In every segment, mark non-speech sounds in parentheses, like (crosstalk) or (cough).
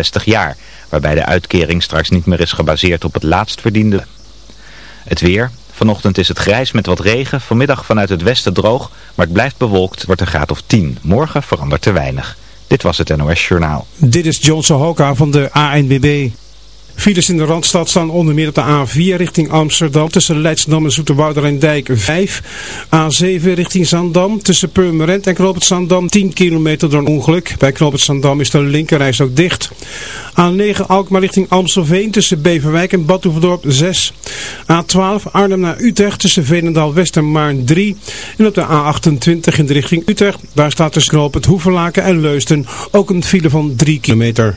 60 jaar, waarbij de uitkering straks niet meer is gebaseerd op het laatst verdiende. Het weer. Vanochtend is het grijs met wat regen, vanmiddag vanuit het westen droog, maar het blijft bewolkt, wordt een graad of 10. Morgen verandert er weinig. Dit was het NOS Journaal. Dit is John Sohoka van de ANBB. Files in de Randstad staan onder meer op de A4 richting Amsterdam tussen Leidsdam en Zoeterwouder en Dijk 5. A7 richting Zandam tussen Purmerend en Knoop Zandam 10 kilometer door een ongeluk. Bij Knoop Zandam is de linkerreis ook dicht. A9 Alkmaar richting Amstelveen tussen Beverwijk en Badhoevedorp 6. A12 Arnhem naar Utrecht tussen Veenendaal West en Maarn 3. En op de A28 in de richting Utrecht, daar staat tussen Knoop het Hoeverlaken en Leusden ook een file van 3 kilometer.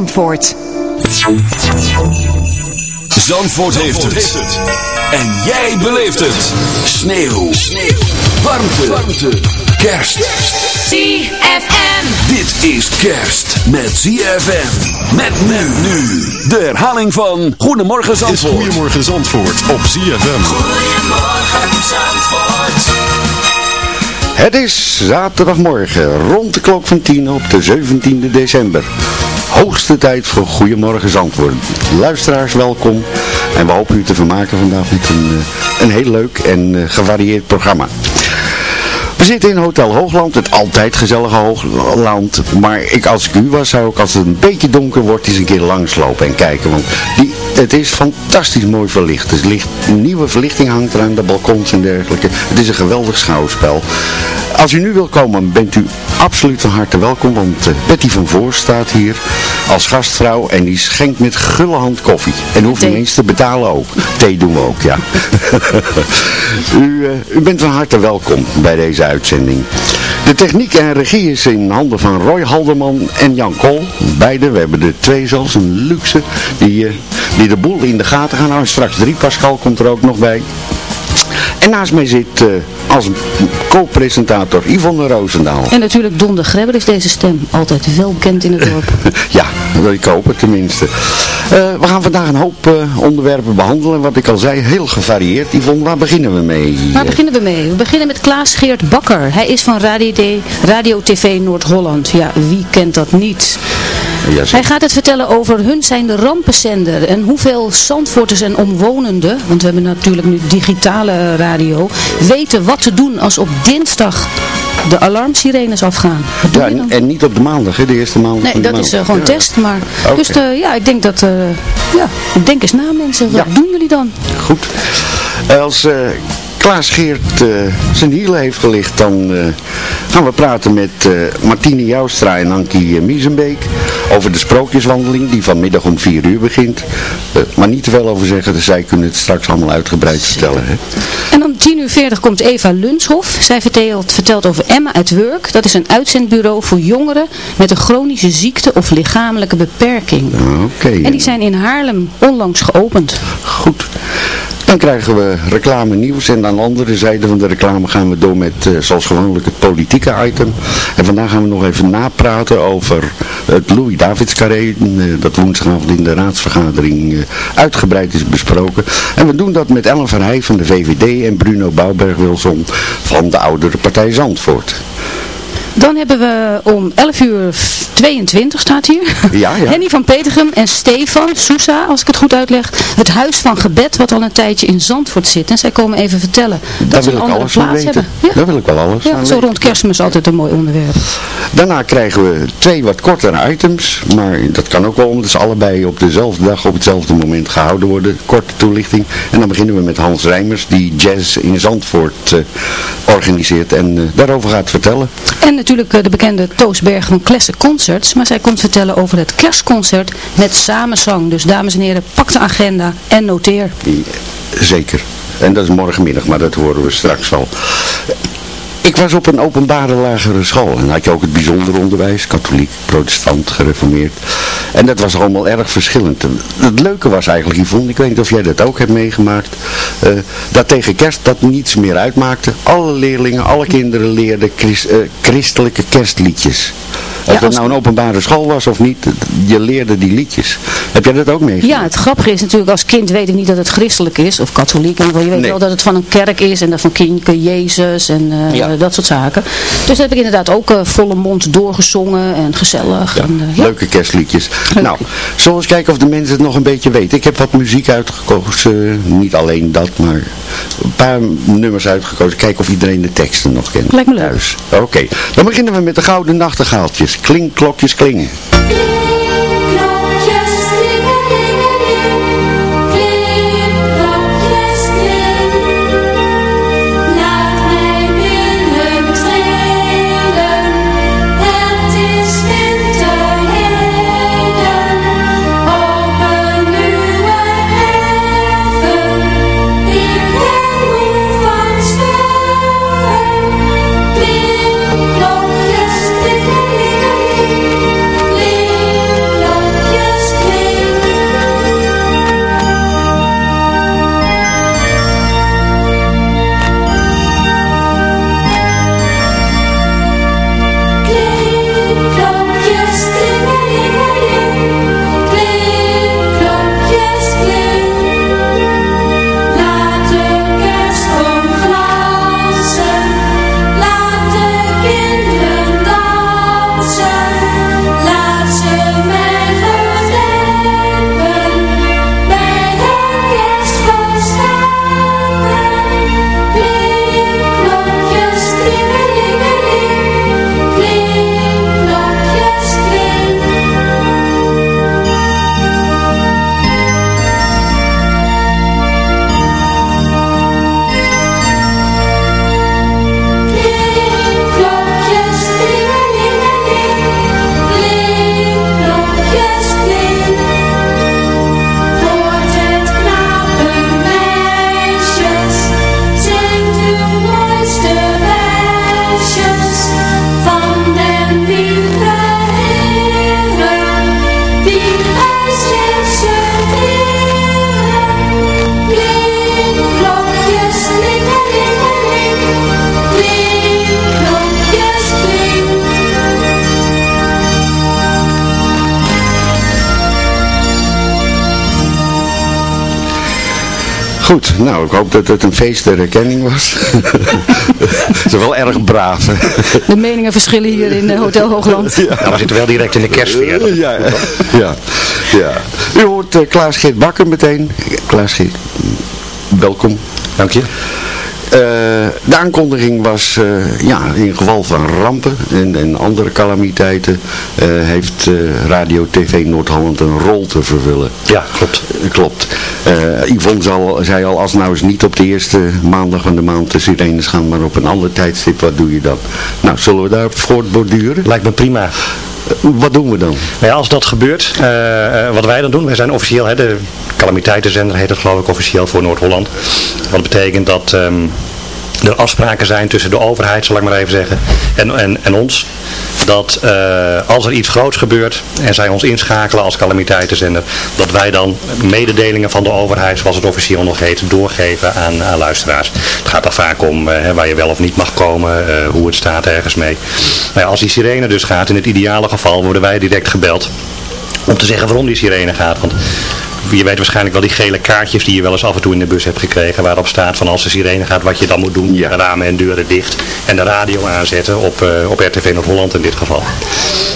Zandvoort, heeft, het. En jij beleeft het. Sneeuw. Sneeuw. Warmte. Warmte. Kerst. ZFM. Dit is kerst met ZFM. Met men nu. De herhaling van Goedemorgen Zandvoort. Goedemorgen Zandvoort op ZFM. Goedemorgen Zandvoort. Het is zaterdagmorgen rond de klok van 10 op de 17e december. Hoogste tijd voor Goedemorgen Zandvoort. Luisteraars, welkom. En we hopen u te vermaken vandaag met een, eh, een heel leuk en eh, gevarieerd programma. We zitten in Hotel Hoogland, het altijd gezellige Hoogland. Maar ik, als ik u was, zou ik als het een beetje donker wordt, eens een keer langslopen en kijken. Want die, het is fantastisch mooi verlicht. Dus licht, een nieuwe verlichting hangt er aan de balkons en dergelijke. Het is een geweldig schouwspel. Als u nu wil komen, bent u absoluut van harte welkom. Want uh, Betty van Voor staat hier als gastvrouw en die schenkt met gulle hand koffie. En hoeft niet eens te betalen ook. Thee doen we ook, ja. (laughs) u, uh, u bent van harte welkom bij deze uitzending. De techniek en regie is in handen van Roy Halderman en Jan Kool. Beide, we hebben er twee zelfs, een luxe, die, uh, die de boel in de gaten gaan houden. Straks drie, Pascal komt er ook nog bij. En naast mij zit uh, als co-presentator Yvonne Roosendaal. En natuurlijk Don de Grebber is deze stem. Altijd wel bekend in het dorp. (laughs) ja, ik hoop het tenminste. Uh, we gaan vandaag een hoop uh, onderwerpen behandelen. Wat ik al zei, heel gevarieerd. Yvonne, waar beginnen we mee? Waar beginnen we mee? We beginnen met Klaas Geert Bakker. Hij is van Radio, Radio TV Noord-Holland. Ja, wie kent dat niet? Hij gaat het vertellen over hun zijn de rampenzender en hoeveel Zandvoorters en omwonenden, want we hebben natuurlijk nu digitale radio, weten wat te doen als op dinsdag de alarmsirenes afgaan. Ja, en, niet op de maandag, hè? de eerste maandag Nee, dat is eh, gewoon Ja. test, maar... Dus eh, ja, ik denk dat... eh, ja, denk eens na mensen. Wat Ja. doen jullie dan? Goed. Als Klaas Geert eh, zijn hielen heeft gelicht, dan eh, gaan we praten met eh, Martine Joustra en Ankie uh, Miesenbeek over de sprookjeswandeling die vanmiddag om 4 uur begint. Maar niet te veel over zeggen, dus zij kunnen het straks allemaal uitgebreid vertellen. Hè? En om 10 uur 40 komt Eva Lunshoff. Zij vertelt, vertelt over Emma at Work. Dat is een uitzendbureau voor jongeren met een chronische ziekte of lichamelijke beperking. Oké. En die zijn in Haarlem onlangs geopend. Goed. Dan krijgen we reclame nieuws en aan de andere zijde van de reclame gaan we door met, uh, zoals gewoonlijk, het politieke item. En vandaag gaan we nog even napraten over het Louis Davids carré, dat woensdagavond in de raadsvergadering uitgebreid is besproken. En we doen dat met Ellen van Heij van de VVD en Bruno Bouwberg-Wilson van de oudere partij Zandvoort. Dan hebben we om 11 uur 22 staat hier. Ja, ja. Henny van Petergem en Stefan Sousa, als ik het goed uitleg. Het Huis van Gebed, wat al een tijdje in Zandvoort zit. En zij komen even vertellen dat ze een andere plaats hebben. Ja? Daar wil ik wel alles ja, Zo rond kerstmis altijd een mooi onderwerp. Daarna krijgen we twee wat kortere items. Maar dat kan ook wel omdat ze allebei op dezelfde dag, op hetzelfde moment gehouden worden. Korte toelichting. En dan beginnen we met Hans Rijmers, die jazz in Zandvoort uh, organiseert. En uh, daarover gaat vertellen. En natuurlijk uh, de bekende Toos Berg van Classic Concerts. Maar zij komt vertellen over het kerstconcert met samenzang. Dus dames en heren, pak de agenda en noteer. Zeker. En dat is morgenmiddag, maar dat horen we straks wel. Ik was op een openbare lagere school. En had je ook het bijzonder onderwijs, katholiek, protestant, gereformeerd. En dat was allemaal erg verschillend. Het leuke was eigenlijk, Yvonne, ik weet niet of jij dat ook hebt meegemaakt, uh, dat tegen kerst dat niets meer uitmaakte. Alle leerlingen, alle kinderen leerden christ, uh, christelijke kerstliedjes. Of ja, het nou een openbare school was of niet, je leerde die liedjes. Heb jij dat ook meegemaakt? Ja, het grappige is natuurlijk, als kind weet ik niet dat het christelijk is, of katholiek. En je weet nee. wel dat het van een kerk is en dat van kindje Jezus en uh, ja. Dat soort zaken. Dus dat heb ik inderdaad ook uh, volle mond doorgezongen en gezellig. Ja, en, uh, leuke kerstliedjes. Leuk. Nou, zullen we eens kijken of de mensen het nog een beetje weten. Ik heb wat muziek uitgekozen, niet alleen dat, maar een paar nummers uitgekozen. Kijken of iedereen de teksten nog kent. Lijkt me leuk. Oké, okay. dan beginnen we met de Gouden Nachtegaaltjes. Klink, klokjes, klingen. Nou ik hoop dat het een feest der herkenning was. (laughs) Ze zijn wel erg braaf. Hè? De meningen verschillen hier in Hotel Hoogland. (laughs) Ja. Nou, we zitten wel direct in de kerstsfeer. Ja, ja, ja. U hoort uh, Klaas Geert Bakker meteen. Klaas Geert, welkom. Dank je. Uh, de aankondiging was, uh, ja, in geval van rampen en, en andere calamiteiten, uh, heeft Radio TV Noord-Holland een rol te vervullen. Ja, klopt. klopt. Yvonne zal, zei al, als nou eens niet op de eerste maandag van de maand de sirenes gaan, maar op een ander tijdstip, wat doe je dan? Nou, zullen we daarop voortborduren? Lijkt me prima. Wat doen we dan? Nou ja, als dat gebeurt, uh, wat wij dan doen, wij zijn officieel, hè, de calamiteitenzender heet het geloof ik officieel voor Noord-Holland. Wat betekent dat um, er afspraken zijn tussen de overheid, zal ik maar even zeggen, en, en, en ons. Dat uh, als er iets groots gebeurt en zij ons inschakelen als calamiteitenzender, dat wij dan mededelingen van de overheid, zoals het officieel nog heet, doorgeven aan, aan luisteraars. Het gaat er vaak om uh, waar je wel of niet mag komen, uh, hoe het staat ergens mee. Maar ja, als die sirene dus gaat, in het ideale geval worden wij direct gebeld om te zeggen waarom die sirene gaat. Want je weet waarschijnlijk wel die gele kaartjes die je wel eens af en toe in de bus hebt gekregen. Waarop staat van als de sirene gaat wat je dan moet doen. Ja. Ramen en deuren dicht. En de radio aanzetten op, uh, op RTV Noord-Holland in dit geval.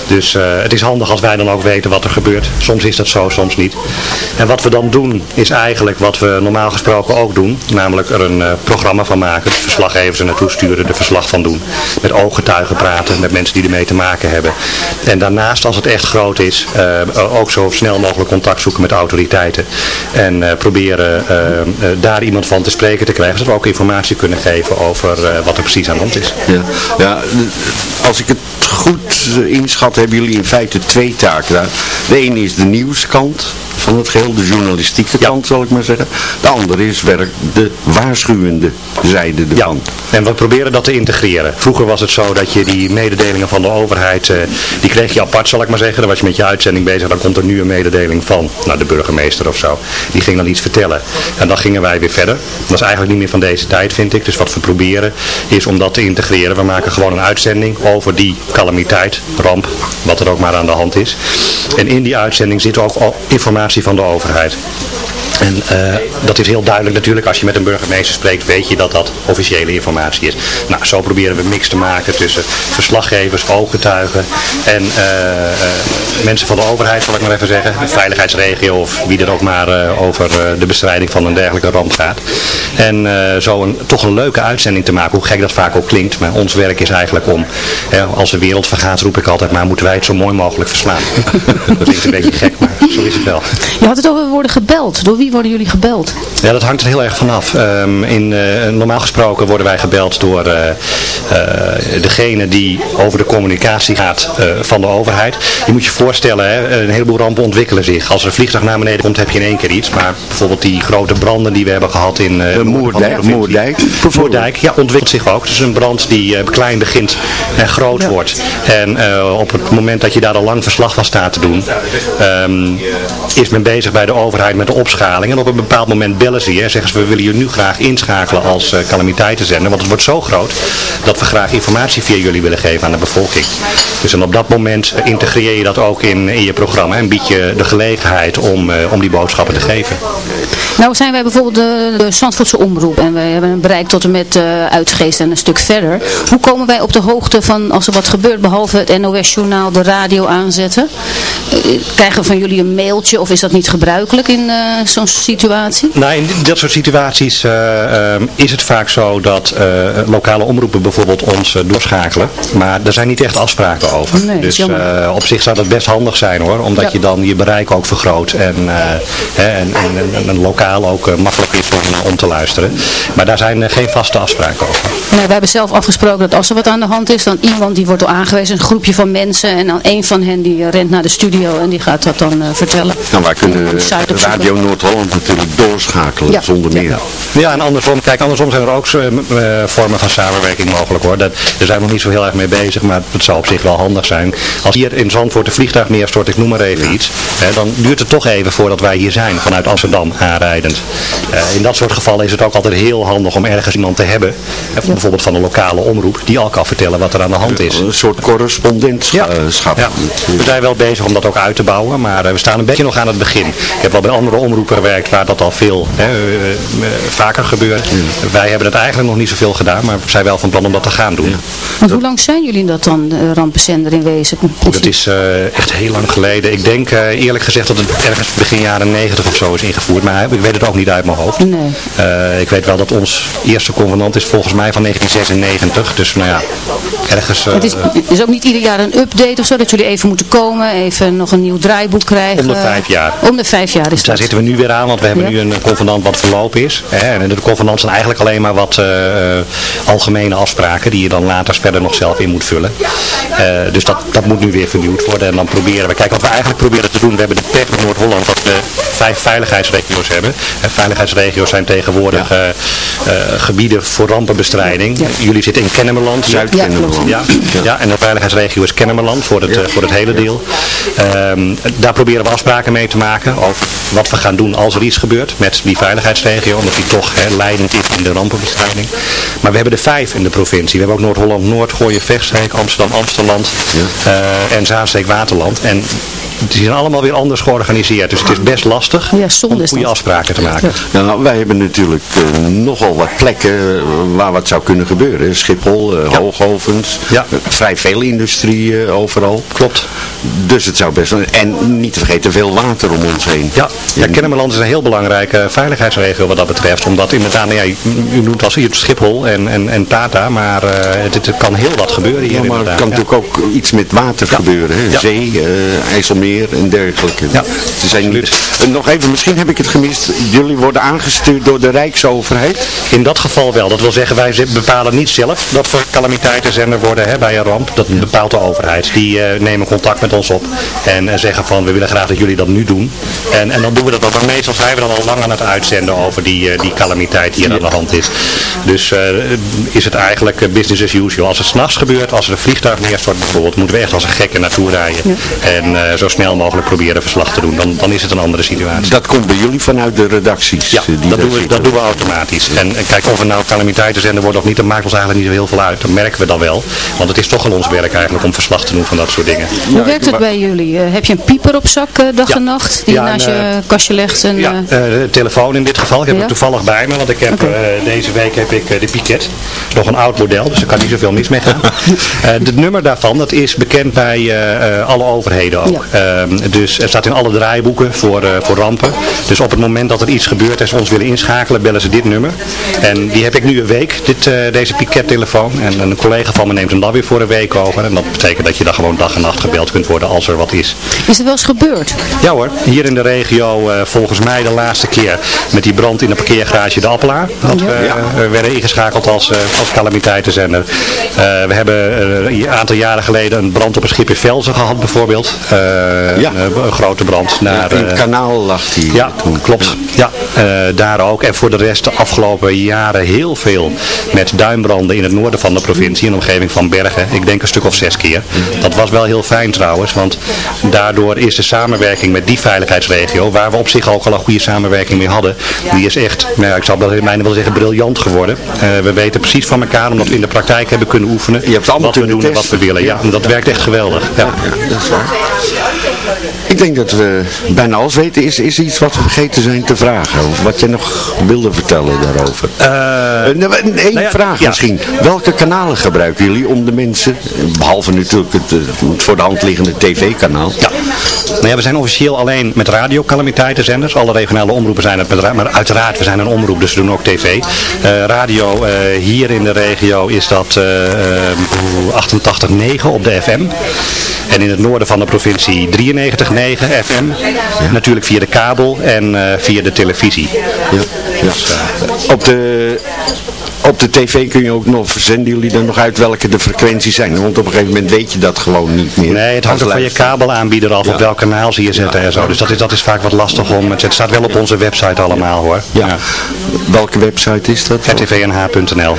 Dus uh, het is handig als wij dan ook weten wat er gebeurt. Soms is dat zo, soms niet. En wat we dan doen is eigenlijk wat we normaal gesproken ook doen. Namelijk er een uh, programma van maken. De verslaggevers er naartoe sturen, er verslag van doen. Met ooggetuigen praten, met mensen die ermee te maken hebben. En daarnaast als het echt groot is, ook zo snel mogelijk contact zoeken met autoriteiten. En proberen daar iemand van te spreken te krijgen. Zodat we ook informatie kunnen geven over wat er precies aan de hand is. Ja, ja als ik het goed inschat, hebben jullie in feite twee taken. De ene is de nieuwskant van het geheel, de journalistieke ja. kant zal ik maar zeggen. De andere is werk de waarschuwende zijde ervan. Ja, en we proberen dat te integreren. Vroeger was het zo dat je die mededelingen van de overheid, uh, die kreeg je apart zal ik maar zeggen. Dan was je met je uitzending bezig, dan komt er nu een mededeling van nou, de burgemeester of zo. Die ging dan iets vertellen. En dan gingen wij weer verder. Dat is eigenlijk niet meer van deze tijd vind ik. Dus wat we proberen is om dat te integreren. We maken gewoon een uitzending over die calamiteit, ramp, wat er ook maar aan de hand is. En in die uitzending zit ook al van de overheid. En uh, dat is heel duidelijk natuurlijk. Als je met een burgemeester spreekt, weet je dat dat officiële informatie is. Nou, zo proberen we een mix te maken tussen verslaggevers, ooggetuigen en uh, uh, mensen van de overheid, zal ik maar even zeggen. De veiligheidsregio of wie er ook maar over de bestrijding van een dergelijke ramp gaat. En zo een, toch een leuke uitzending te maken, hoe gek dat vaak ook klinkt. Maar ons werk is eigenlijk om, hè, als de wereld vergaat, roep ik altijd maar, moeten wij het zo mooi mogelijk verslaan. (laughs) dat klinkt een beetje gek, maar zo is het wel. Je had het over worden gebeld. Door wie worden jullie gebeld? Ja, dat hangt er heel erg vanaf. Um, in, uh, normaal gesproken worden wij gebeld door uh, uh, degene die over de communicatie gaat van de overheid. Je moet je voorstellen, hè, een heleboel rampen ontwikkelen zich. Als er een vliegtuig naar beneden komt, heb je in één keer iets. Maar bijvoorbeeld die grote branden die we hebben gehad in Moerdijk, Moerdijk, Moerdijk, ja, ontwikkelt zich ook. Het is een brand die klein begint en groot ja. wordt. En op het moment dat je daar al lang verslag van staat te doen, um, is men bezig bij de overheid met de opschaling. En op een bepaald moment bellen ze je en zeggen ze, we willen je nu graag inschakelen als uh, calamiteitenzender. Want het wordt zo groot dat we graag informatie via jullie willen geven aan de bevolking. Dus en op dat moment integreer je dat ook in, in je programma en bied je de gelegenheid om, om die boodschappen te geven. Nou zijn wij bijvoorbeeld de, de Zandvoortse omroep en wij hebben een bereik tot en met Uitgeest en een stuk verder. Hoe komen wij op de hoogte van als er wat gebeurt behalve het NOS-journaal de radio aanzetten? Krijgen we van jullie een mailtje of is dat niet gebruikelijk in zo'n situatie? Nou, in dat soort situaties uh, uh, is het vaak zo dat uh, lokale omroepen bijvoorbeeld ons doorschakelen. Maar er zijn niet echt afspraken over. Nee, dus op zich zou dat best handig zijn hoor. Omdat ja. je dan je bereik ook vergroot. En, hè, en, en, en, en lokaal ook makkelijk is om, om te luisteren. Maar daar zijn geen vaste afspraken over. Nee, we hebben zelf afgesproken dat als er wat aan de hand is, dan iemand die wordt al aangewezen, een groepje van mensen. En dan een van hen die rent naar de studio en die gaat dat dan vertellen. Nou, wij kunnen Radio Noord-Holland natuurlijk doorschakelen, ja. zonder meer. Ja. ja, en andersom, kijk, andersom zijn er ook uh, vormen van samenwerking mogelijk hoor. Dat, daar zijn we nog niet zo heel erg mee bezig, maar het zou op zich wel handig zijn. Als hier in Zandvoort een vliegtuig neerstort, ik noem maar even ja. iets, hè, dan duurt het toch even voordat wij hier zijn, vanuit Amsterdam aanrijdend. Uh, in dat soort gevallen is het ook altijd heel handig om ergens iemand te hebben, hè, bijvoorbeeld van een lokale omroep, die al kan vertellen wat er aan de hand is. Een soort correspondentschap. Ja. We zijn wel bezig om dat ook uit te bouwen, maar we staan een beetje nog aan het begin. Ik heb wel bij andere omroepen gewerkt waar dat al veel hè, uh, uh, vaker gebeurt. Ja. Wij hebben het eigenlijk nog niet zoveel gedaan, maar we zijn wel van plan om dat te gaan doen. Ja. Want hoe lang zijn jullie dat dan, uh, rampenzender in wezen? Dat is echt heel lang geleden. Ik denk eerlijk gezegd dat het ergens begin jaren 90 of zo is ingevoerd, maar ik weet het ook niet uit mijn hoofd. Nee. ik weet wel dat ons eerste convenant is volgens mij van 1996, dus nou ja, ergens... het is, is ook niet ieder jaar een update of zo, dat jullie even moeten komen, even nog een nieuw draaiboek krijgen. Om de vijf jaar. Om de vijf jaar is dus dat. Daar zitten we nu weer aan, want we hebben Ja. nu een convenant wat verlopen is. Hè, en de convenant zijn eigenlijk alleen maar wat eh, eh, algemene afspraken die je dan later verder nog zelf in moet vullen. Eh, dus dat, dat moet nu weer vernieuwd worden. En dan proberen we, kijk wat we eigenlijk proberen te doen, we hebben de pech in Noord-Holland dat we vijf veiligheidsregio's hebben. En veiligheidsregio's zijn tegenwoordig eh, eh, gebieden voor rampenbestrijding. Jullie zitten in Kennemerland. Zuid-Kennemerland. Ja, ja, en de veiligheidsregio is Kennemerland voor het, voor het hele deel. Ehm, daar proberen we afspraken mee te maken over wat we gaan doen als er iets gebeurt met die veiligheidsregio. Omdat die toch hè, leidend is in de rampenbestrijding. Maar we hebben er vijf in de provincie. We hebben ook Noord-Holland-Noord, Gooien, Vechtstreek, Amsterdam, Amsterland eh, en Zaanstreek-Waterland. En die zijn allemaal weer anders georganiseerd. Dus het is best lastig Ja, om goede dat. afspraken te maken. Ja, nou, wij hebben natuurlijk eh, nogal wat plekken eh, waar wat zou kunnen gebeuren. Schiphol, eh, Hoogovens, Ja. vrij veel industrie eh, overal. Klopt. Dus het zou best wel... En niet te vergeten, veel water om ons heen. Ja, ja Kennemerland is een heel belangrijke veiligheidsregio wat dat betreft. Omdat inderdaad, nou ja, u, u noemt als hier Schiphol en, en, en Tata, maar eh, het, het kan heel wat gebeuren hier Ja, maar er inderdaad. kan Ja. natuurlijk ook iets met water gebeuren. Hè? Ja. Zee, eh, En dergelijke. Ja, Ze zijn niet... Eh, nog even, misschien heb ik het gemist. Jullie worden aangestuurd door de Rijksoverheid. In dat geval wel. Dat wil zeggen, wij bepalen niet zelf dat we calamiteitenzender worden hè, bij een ramp. Dat bepaalt de overheid. Die eh, nemen contact met ons op en eh, zeggen van we willen graag dat jullie dat nu doen. En, en dan doen we dat ook. Maar meestal zijn we dan al lang aan het uitzenden over die, die calamiteit die er aan de hand is. Dus is het eigenlijk business as usual. Als het s'nachts gebeurt, als er een vliegtuig neerstort bijvoorbeeld, moeten we echt als een gekke naartoe rijden. En zo snel mogelijk proberen verslag te doen. Dan, dan is het een andere situatie. Dat komt bij jullie vanuit de redacties. Ja, eh, die dat doen, we, dat doen we automatisch. En, en kijk, of we nou calamiteitenzender worden of niet, dat maakt ons eigenlijk niet zo heel veel uit. Dat merken we dan wel. Want het is toch al ons werk eigenlijk om verslag te doen van dat soort dingen. Hoe werkt het bij jullie? Eh, heb je een pieper op zak eh, dag Ja. en nacht die Ja, je naast en, je kastje legt? En, Ja, de telefoon in dit geval. Ik heb Ja? het toevallig bij me, want ik heb eh, deze week heb ik eh, de Piquet. Nog een oud model, dus er kan niet zoveel mis mee gaan. (laughs) Eh, het nummer daarvan, dat is bekend bij eh, eh, alle overheden ook. Dus het staat in alle draaiboeken voor, eh, voor rampen. Dus op het moment dat er iets gebeurt en ze ons willen inschakelen, bellen ze dit nummer. En die heb ik nu een week, dit, eh, deze Piquet-telefoon. En een collega van me neemt hem dan weer voor een week over. En dat betekent dat je dan gewoon dag en nacht gebeld kunt worden als er wat is. is er wel eens gebeurd? Ja hoor, hier in de regio eh, volgens mij de laatste keer met die brand in de parkeergarage De Appelaar. Dat we werden ingeschakeld als, eh, als calamiteitenzender. Eh, we hebben eh, een aantal jaren geleden een brand op een schip in Velzen gehad bijvoorbeeld. Eh, Ja. een, een grote brand. Naar, in het eh, kanaal lag die. ja, toen. klopt. Ja, eh, daar ook. En voor de rest de afgelopen jaren heel veel met duinbranden in het noorden van de provincie, in de omgeving van Bergen. Ik denk een stuk of zes keer. Dat was wel heel fijn trouwens, want daardoor is de samenwerking met die veiligheidsregio, waar we op zich ook al een goede samenwerking mee hadden, die is echt, nou ja, ik zou wel bijna wel zeggen, briljant geworden. Eh, we weten precies van elkaar, omdat we in de praktijk hebben kunnen oefenen, Je hebt het allemaal wat we doen en wat we willen. Ja, en dat werkt echt geweldig. Ja. Ja, dat is waar. Let's go. Ik denk dat we bijna alles weten. Is, is er iets wat we vergeten zijn te vragen? Of wat je nog wilde vertellen daarover? Eén nou ja, vraag ja. misschien. Welke kanalen gebruiken jullie om de mensen, behalve natuurlijk het, eh, het voor de hand liggende tv-kanaal? Ja. Nou ja, we zijn officieel alleen met radiocalamiteitenzenders. Alle regionale omroepen zijn het met maar uiteraard, we zijn een omroep, dus we doen ook tv. Eh, radio eh, hier in de regio is dat eh, eh, 88.9 op de FM. En in het noorden van de provincie 93.9 FM. Natuurlijk via de kabel en eh, via de televisie. Ja, ja. Op de... Op de tv kun je ook nog, verzenden jullie dan nog uit welke de frequenties zijn? Want op een gegeven moment weet je dat gewoon niet meer. Nee, het hangt ook van je kabelaanbieder af, op welk kanaal ze je zetten en zo. Dus dat is, dat is vaak wat lastig om. Het staat wel op onze website allemaal hoor. Ja. Welke website is dat? rtvnh.nl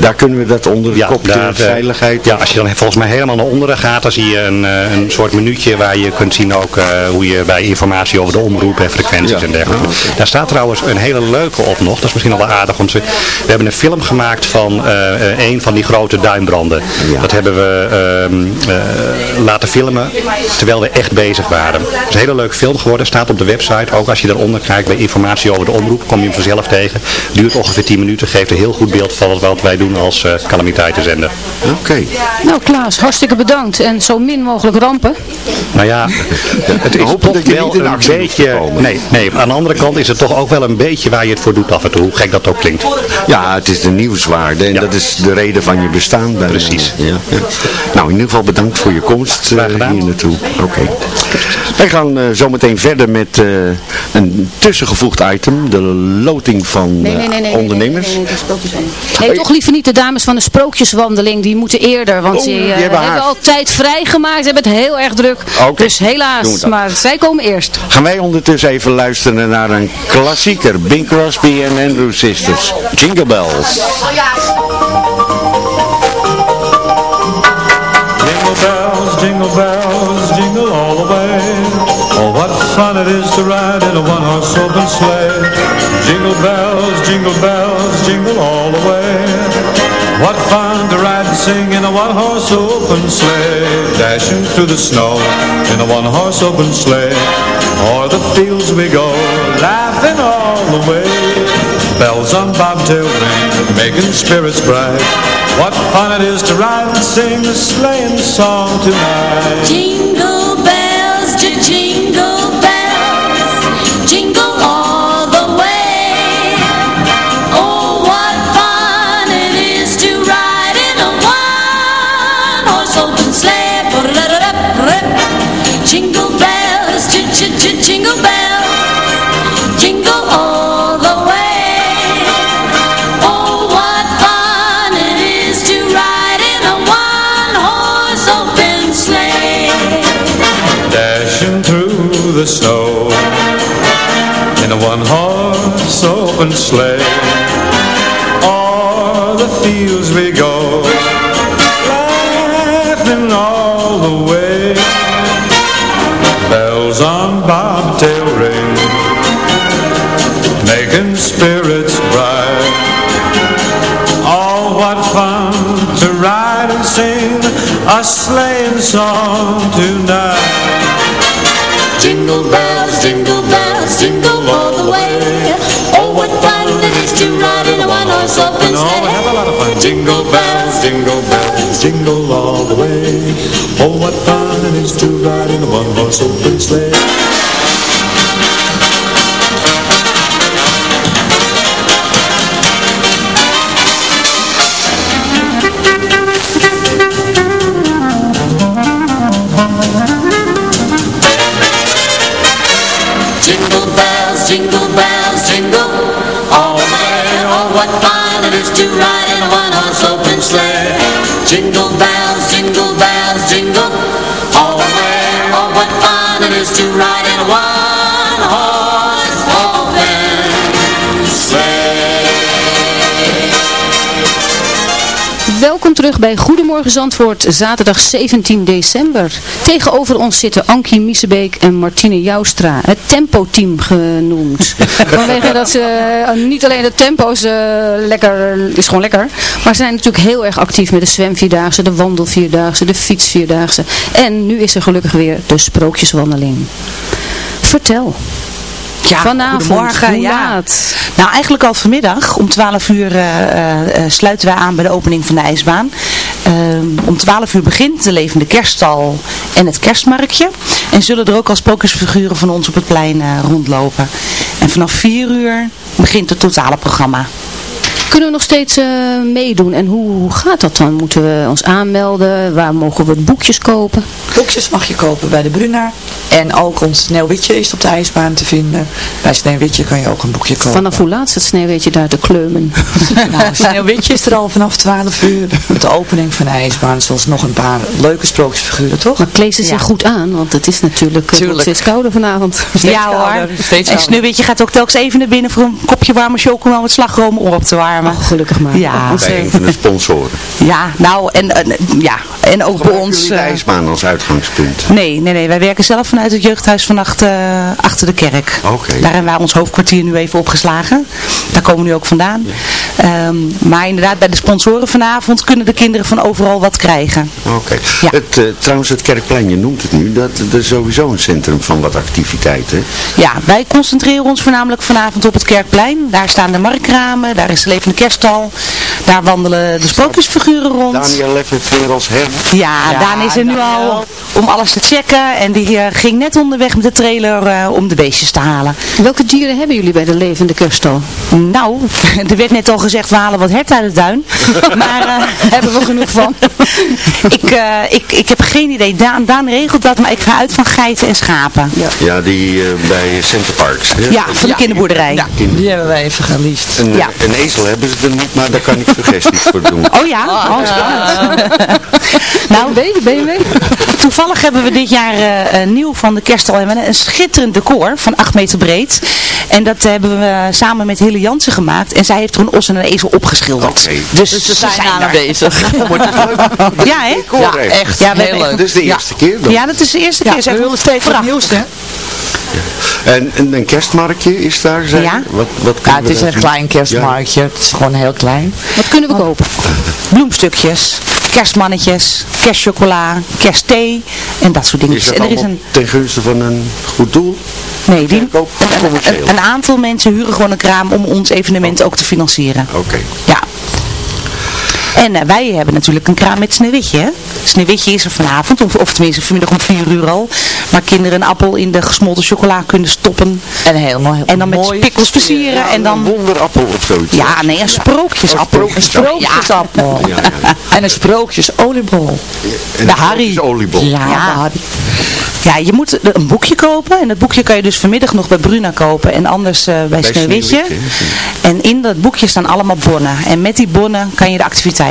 Daar kunnen we dat onder de kopje daar, eh, veiligheid. Ja, als je dan volgens mij helemaal naar onderen gaat, dan zie je een, eh, een soort minuutje waar je kunt zien ook eh, hoe je bij informatie over de omroep en frequenties Ja. en dergelijke. Ah. Daar staat trouwens een hele leuke op nog. Dat is misschien al wel aardig om te We hebben een film gemaakt van eh, eh, een van die grote duinbranden. Dat hebben we ehm, eh, laten filmen terwijl we echt bezig waren. Het is een hele leuke film geworden. Staat op de website. Ook als je daaronder kijkt bij informatie over de omroep, kom je hem vanzelf tegen. Duurt ongeveer 10 minuten. Geeft een heel goed beeld van wat- wij doen als eh calamiteitenzender. Oké. Nou Klaas, hartstikke bedankt. En zo min mogelijk rampen. Nou ja, het is hopen toch dat je wel niet in een beetje... Nee, nee, aan de andere kant is het toch ook wel een beetje waar je het voor doet af en toe. Hoe gek dat ook klinkt. Ja, het is de nieuwswaarde. En dat is de reden van je bestaan. Precies. Ja, ja. Nou, in ieder geval bedankt voor je komst uh, hier naartoe. Oké. Wij gaan uh, zometeen verder met uh, een tussengevoegd item. De loting van nee, nee, nee, ondernemers. Nee, nee, nee, toch liever niet de dames van de sprookjeswandeling. Die moeten eerder. Want oh, die, die hebben, hebben al tijd vrijgemaakt. Ze hebben het heel erg druk. Okay. Dus helaas. Maar zij komen eerst. Gaan wij ondertussen even luisteren naar een klassieker. Bing Crosby en Andrew Sisters. Jingle Bells. Jingle bells, jingle bells, jingle all the way. What fun it is to ride in a one-horse open sleigh. Jingle bells, jingle bells, jingle all the way. What fun to ride and sing in a one-horse open sleigh. Dashing through the snow in a one-horse open sleigh. O'er the fields we go, laughing all the way. Bells on bobtail ring, making spirits bright. What fun it is to ride and sing a sleighing song tonight. Jingle bells, jingle in one-horse open sleigh. O'er the fields we go, laughing all the way. Bells on bobtail ring, making spirits bright. Oh, what fun to ride and sing a sleighing song tonight. Jingle bells, jingle bells, jingle all the way. Oh, what fun it is to ride in a one-horse open sleigh. Oh, we have a lot of fun. Jingle bells, jingle bells, jingle all the way. Oh, what fun it is to ride in a one-horse open sleigh. Terug bij Goedemorgen Zandvoort, zaterdag 17 december. Tegenover ons zitten Ankie Miesebeek en Martine Joustra, het tempo-team genoemd. (laughs) Vanwege dat ze eh, niet alleen de tempo's eh, lekker, is gewoon lekker, maar ze zijn natuurlijk heel erg actief met de zwemvierdaagse, de wandelvierdaagse, de fietsvierdaagse. En nu is er gelukkig weer de sprookjeswandeling. Vertel. Ja, Vanavond, goedemorgen. ja. laat? Nou, eigenlijk al vanmiddag. Om 12 uur eh, eh, eh, sluiten wij aan bij de opening van de ijsbaan. Om 12 uur begint de levende kerststal en het kerstmarktje. En zullen er ook al sprookjesfiguren van ons op het plein rondlopen. En vanaf 4 uur begint het totale programma. Kunnen we nog steeds eh, meedoen? En hoe, hoe gaat dat dan? Moeten we ons aanmelden? Waar mogen we boekjes kopen? Boekjes mag je kopen bij de Bruna. En ook ons Sneeuwwitje is op de ijsbaan te vinden. Bij Sneeuwwitje kan je ook een boekje kopen. Vanaf hoe laat is het sneeuwwitje daar te kleumen? (laughs) Nou, Sneeuwwitje is er al vanaf 12 uur. Met de opening van de ijsbaan. Zoals nog een paar leuke sprookjesfiguren, toch? Maar kleed ze zich goed aan, want het is natuurlijk het wordt steeds kouder vanavond. ja hoor. en Sneeuwwitje gaat ook telkens even naar binnen voor een kopje warme chocola met slagroom om op te warmen. Oh, gelukkig maar. Ja, Bij een van de sponsoren. ja nou en, en, ja, en ook bij Gebruiken ons... jullie de eh, ijsbaan als uitgangspunt? Nee, nee, nee. Wij werken zelf vanuit het jeugdhuis vannacht eh, achter de kerk. Oké. Daar hebben wij ons hoofdkwartier nu even opgeslagen. Daar komen we nu ook vandaan. Ehm, maar inderdaad, bij de sponsoren vanavond kunnen de kinderen van overal wat krijgen. Oké. Het, eh, trouwens, het Kerkplein, je noemt het nu, dat, dat is sowieso een centrum van wat activiteiten. Ja, wij concentreren ons voornamelijk vanavond op het kerkplein. Daar staan de markramen, daar is de levende kerststal. Daar wandelen de sprookjesfiguren rond. Daniel Leffert weer als herder. Ja, Daan is er nu al om alles te checken. En die eh, ging net onderweg met de trailer eh, om de beestjes te halen. Welke dieren hebben jullie bij de levende kerststal? Nou, (laughs) er werd net al gezegd, we halen wat hert uit de duin. (laughs) maar uh, (laughs) hebben we genoeg van. ik, uh, ik, ik heb geen idee. Daan, Daan regelt dat, maar ik ga uit van geiten en schapen. Ja, ja die uh, bij Center Parks. Hè? Ja, van de kinderboerderij. Ja, die hebben wij even geliefd. Een, ja. een ezel hebben ze er niet, maar daar kan ik suggesties voor doen. Oh ja? Oh, (laughs) nou, BMW, BMW. Toevallig hebben we dit jaar nieuw van de kerststal een schitterend decor van 8 meter breed. En dat hebben we samen met Hille Jansen gemaakt. En zij heeft er een os en een ezel opgeschilderd. Okay. Dus, dus, ze zijn, zijn aan bezig. (laughs) ja, hè? Ja, echt. Ja, heel leuk. Dat is de eerste ja. keer dan? Ja, dat is de eerste ja, keer. we willen steeds nieuws, hè? En, en een kerstmarktje is daar? Zijn? Ja. Wat, wat ja, het is een klein kerstmarktje. Het is gewoon heel klein. Wat kunnen we kopen? (laughs) Bloemstukjes, kerstmannetjes, kerstchocola, kerstthee en dat soort dingen. Is dat en er is een... ten gunste van een goed doel? Nee, die, een, een, een, aantal mensen huren gewoon een kraam om ons evenement ook te financieren. Oké. Okay. Ja. En uh, wij hebben natuurlijk een kraam met Sneeuwwitje. Hè? Sneeuwwitje is er vanavond, of, of tenminste vanmiddag om 4 uur al. Waar kinderen een appel in de gesmolten chocola kunnen stoppen. En helemaal heel En dan met spikkels versieren. Ja, en dan... Een wonderappel of zoiets. Ja, nee, een sprookjesappel. Een sprookjesappel. Ja. Ja, en een sprookjesoliebol. De Harry. Oliebol. Ja, de Harry. Ja, je moet een boekje kopen. En dat boekje kan je dus vanmiddag nog bij Bruna kopen. En anders uh, bij, bij Sneeuwwitje. En in dat boekje staan allemaal bonnen. En met die bonnen kan je de